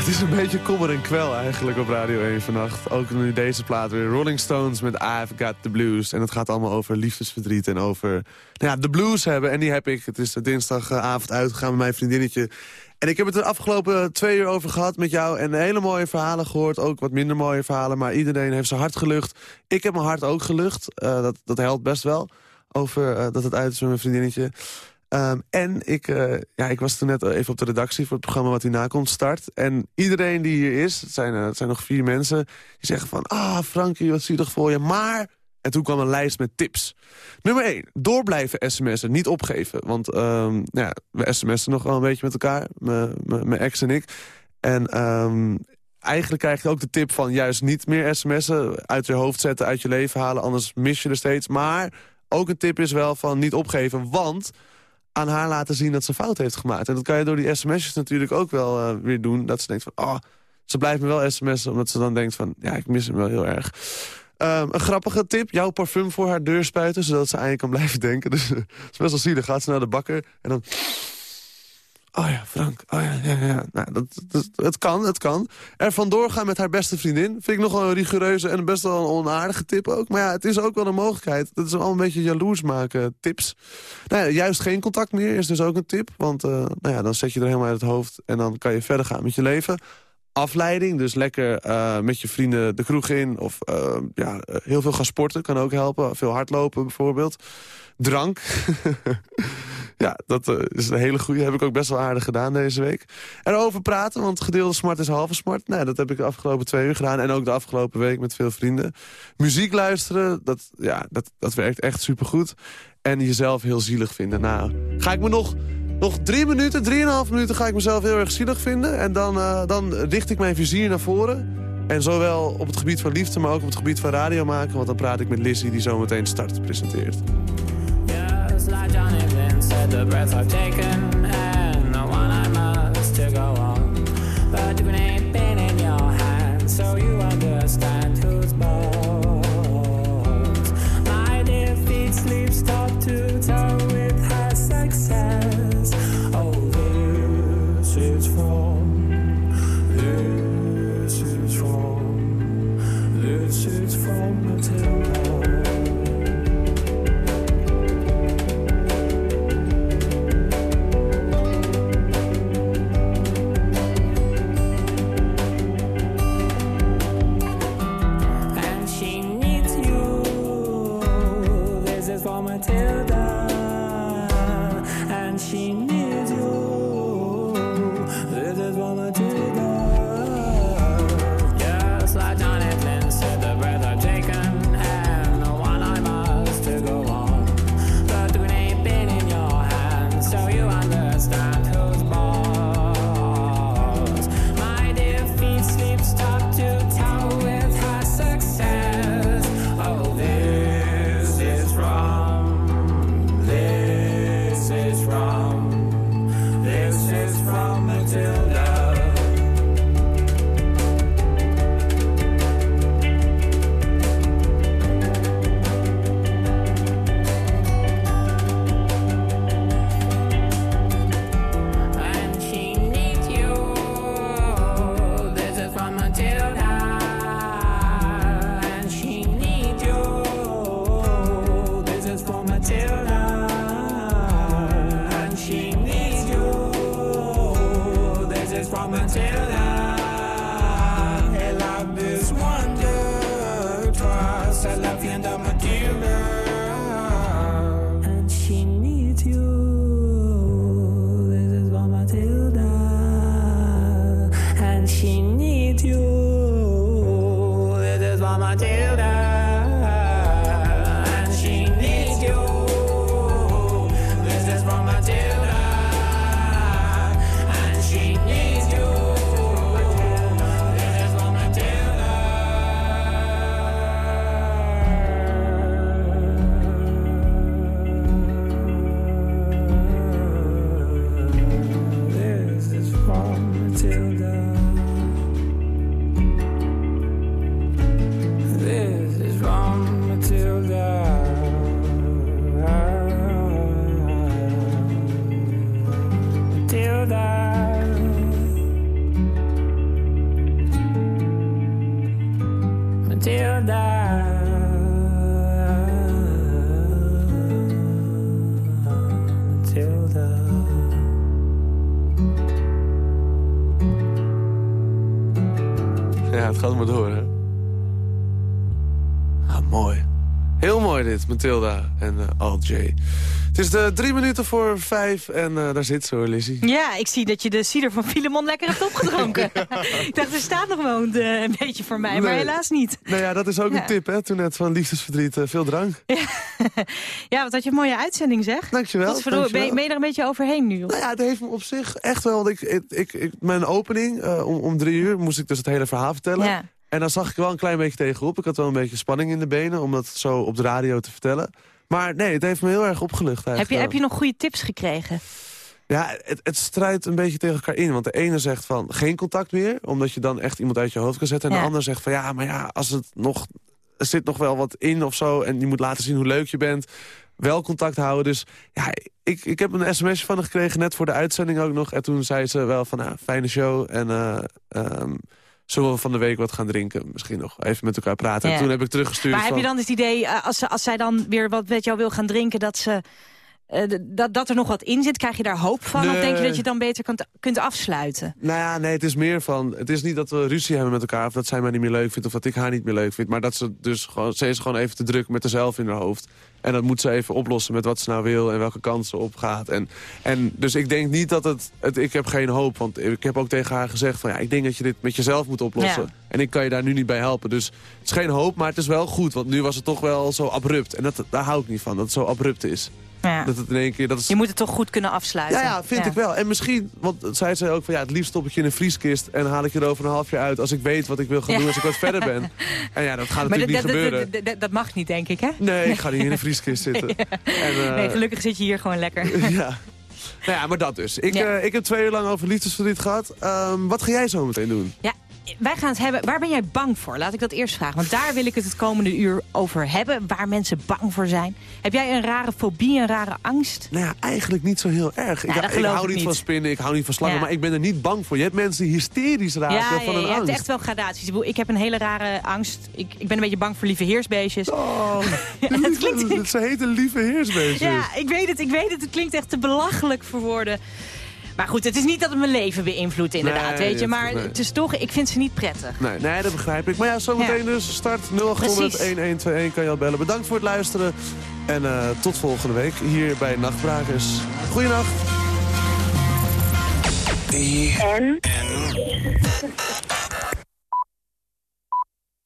Is, een beetje kommer en kwel eigenlijk op Radio 1 vannacht. Ook nu deze plaat weer. Rolling Stones met I've Got The Blues. En het gaat allemaal over liefdesverdriet en over nou ja, de blues hebben. En die heb ik. Het is dinsdagavond uitgegaan met mijn vriendinnetje. En ik heb het er afgelopen twee uur over gehad met jou. En hele mooie verhalen gehoord. Ook wat minder mooie verhalen. Maar iedereen heeft zijn hart gelucht. Ik heb mijn hart ook gelucht. Eh, dat, dat helpt best wel. Over eh, dat het uit is met mijn vriendinnetje. Ehm, en ik, eh, ja, ik was toen net even op de redactie voor het programma wat hierna komt start. En iedereen die hier is, het zijn, eh, het zijn nog vier mensen... die zeggen van, ah Frankie, wat zielig voor je. Maar, en toen kwam een lijst met tips. Nummer 1, door blijven sms'en, niet opgeven. Want ehm, ja, we sms'en nog wel een beetje met elkaar, mijn- ex en ik. En ehm, eigenlijk krijg je ook de tip van juist niet meer sms'en... uit je hoofd zetten, uit je leven halen, anders mis je er steeds. Maar ook een tip is wel van niet opgeven, want aan haar laten zien dat ze fout heeft gemaakt. En dat kan je door die sms'jes natuurlijk ook wel eh, weer doen. Dat ze denkt van, oh, ze blijft me wel sms'en... omdat ze dan denkt van, ja, ik mis hem wel heel erg. Ehm, een grappige tip, jouw parfum voor haar deur spuiten... zodat ze aan je kan blijven denken. Dus eh, het is best wel zielig. Gaat ze naar de bakker en dan... Oh ja, Frank. Oh ja, ja, ja. Nou, dat, dat, het kan, het kan. Er vandoor gaan met haar beste vriendin. Vind ik nog wel een rigoureuze en best wel een onaardige tip ook. Maar ja, het is ook wel een mogelijkheid. Dat is al een beetje jaloers maken tips. Nou ja, juist geen contact meer is dus ook een tip. Want eh, nou ja, dan zet je er helemaal uit het hoofd... en dan kan je verder gaan met je leven. Afleiding, dus lekker eh, met je vrienden de kroeg in... of eh, ja, heel veel gaan sporten, kan ook helpen. Veel hardlopen bijvoorbeeld. Drank. ja, dat eh, is een hele goede. Heb ik ook best wel aardig gedaan deze week. Erover praten, want gedeelde smart is halve smart. Nou, dat heb ik de afgelopen twee uur gedaan. En ook de afgelopen week met veel vrienden. Muziek luisteren, dat, ja, dat, dat werkt echt supergoed. En jezelf heel zielig vinden. Nou, ga ik me nog, nog drie minuten, drieënhalf minuten... ga ik mezelf heel erg zielig vinden. En dan, eh, dan richt ik mijn vizier naar voren. En zowel op het gebied van liefde, maar ook op het gebied van radio maken. Want dan praat ik met Lizzie, die zometeen start presenteert. Just said, the breath I've taken and the one I must to go on. But can ain't been in your hand, so you understand who's boss. My defeat sleeps top to toe Matilda, Matilda en uh, Al J. Het is de drie minuten voor vijf en uh, daar zit ze hoor, Lizzie. Ja, ik zie dat je de cider van Filemon lekker hebt opgedronken. ik dacht, er staat nog wel een, een beetje voor mij, nee. maar helaas niet. Nou ja, dat is ook ja. een tip, hè, toen net van liefdesverdriet, veel drank. Ja. wat had je een mooie uitzending, zeg. Dankjewel. Dankjewel. Ben, je, ben je er een beetje overheen nu? Nou ja, het heeft me op zich echt wel... Ik, ik, ik, ik mijn opening, om, om drie uur, moest ik dus het hele verhaal vertellen. Ja. En dan zag ik wel een klein beetje tegenop. Ik had wel een beetje spanning in de benen om dat zo op de radio te vertellen. Maar nee, het heeft me heel erg opgelucht Heb je, heb je nog goede tips gekregen? Ja, het, het strijdt een beetje tegen elkaar in. Want de ene zegt van geen contact meer, omdat je dan echt iemand uit je hoofd kan zetten. En ja. de ander zegt van ja, maar ja, als het nog, er zit nog wel wat in of zo. En je moet laten zien hoe leuk je bent. Wel contact houden. Dus ja, ik, ik heb een sms'je van haar gekregen, net voor de uitzending ook nog. En toen zei ze wel van, nou, fijne show. En uh, um, zullen we van de week wat gaan drinken? Misschien nog even met elkaar praten. Ja. En toen heb ik teruggestuurd Maar heb van, je dan het idee, uh, als, als zij dan weer wat met jou wil gaan drinken... dat, ze, dat, dat er nog wat in zit? Krijg je daar hoop van? Nee. Of denk je dat je dan beter kunt, kunt afsluiten? Nou ja, nee, het is meer van... Het is niet dat we ruzie hebben met elkaar... of dat zij mij niet meer leuk vindt... of dat ik haar niet meer leuk vind. Maar dat ze dus gewoon... Ze is gewoon even te druk met haarzelf in haar hoofd. En dat moet ze even oplossen met wat ze nou wil... en welke kant ze opgaat. En, en dus ik denk niet dat het, het... Ik heb geen hoop, want ik heb ook tegen haar gezegd... van ja, ik denk dat je dit met jezelf moet oplossen. Ja. En ik kan je daar nu niet bij helpen. Dus het is geen hoop, maar het is wel goed. Want nu was het toch wel zo abrupt. En dat, daar hou ik niet van, dat het zo abrupt is. Ja. Dat het in één keer... Dat is... Je moet het toch goed kunnen afsluiten. Ja, ja, vind ik wel. En misschien, want zij zei ook van ja, het liefst stop ik je in een vrieskist en haal ik je er over een half jaar uit als ik weet wat ik wil gaan doen als ik wat verder ben. En ja, dat gaat Maar natuurlijk niet gebeuren. dat, mag niet, denk ik, hè? Nee, ik ga niet in een vrieskist zitten. En, eh, Nee, gelukkig zit je hier gewoon lekker. ja. Nou ja, maar dat dus. Ik, eh, ik heb twee uur lang over liefdesverdriet gehad. Ehm, wat ga jij zo meteen doen? Ja, wij gaan het hebben. Waar ben jij bang voor? Laat ik dat eerst vragen. Want daar wil ik het het komende uur over hebben. Waar mensen bang voor zijn. Heb jij een rare fobie, een rare angst? Nou ja, eigenlijk niet zo heel erg. Ja, ik, geloof hou niet niet. van spinnen, ik hou niet van slangen, Ja. maar ik ben er niet bang voor. Je hebt mensen die hysterisch raken ja, van ja, een je angst. hebt echt wel gradaties. Ik heb een hele rare angst. Ik, ik ben een beetje bang voor lieve heersbeestjes. Oh, het klinkt... Ze heten lieve heersbeestjes. Ja, ik weet het, ik weet het. Het klinkt echt te belachelijk voor woorden. Maar goed, het is niet dat het mijn leven beïnvloedt inderdaad, Nee, weet je. Maar nee. het is toch, ik vind ze niet prettig. Nee, nee, dat begrijp ik. Maar ja, zometeen dus. Start 0800 1121 kan je al bellen. Bedankt voor het luisteren. En eh, tot volgende week hier bij Nachtbrakers. Goeienacht. En?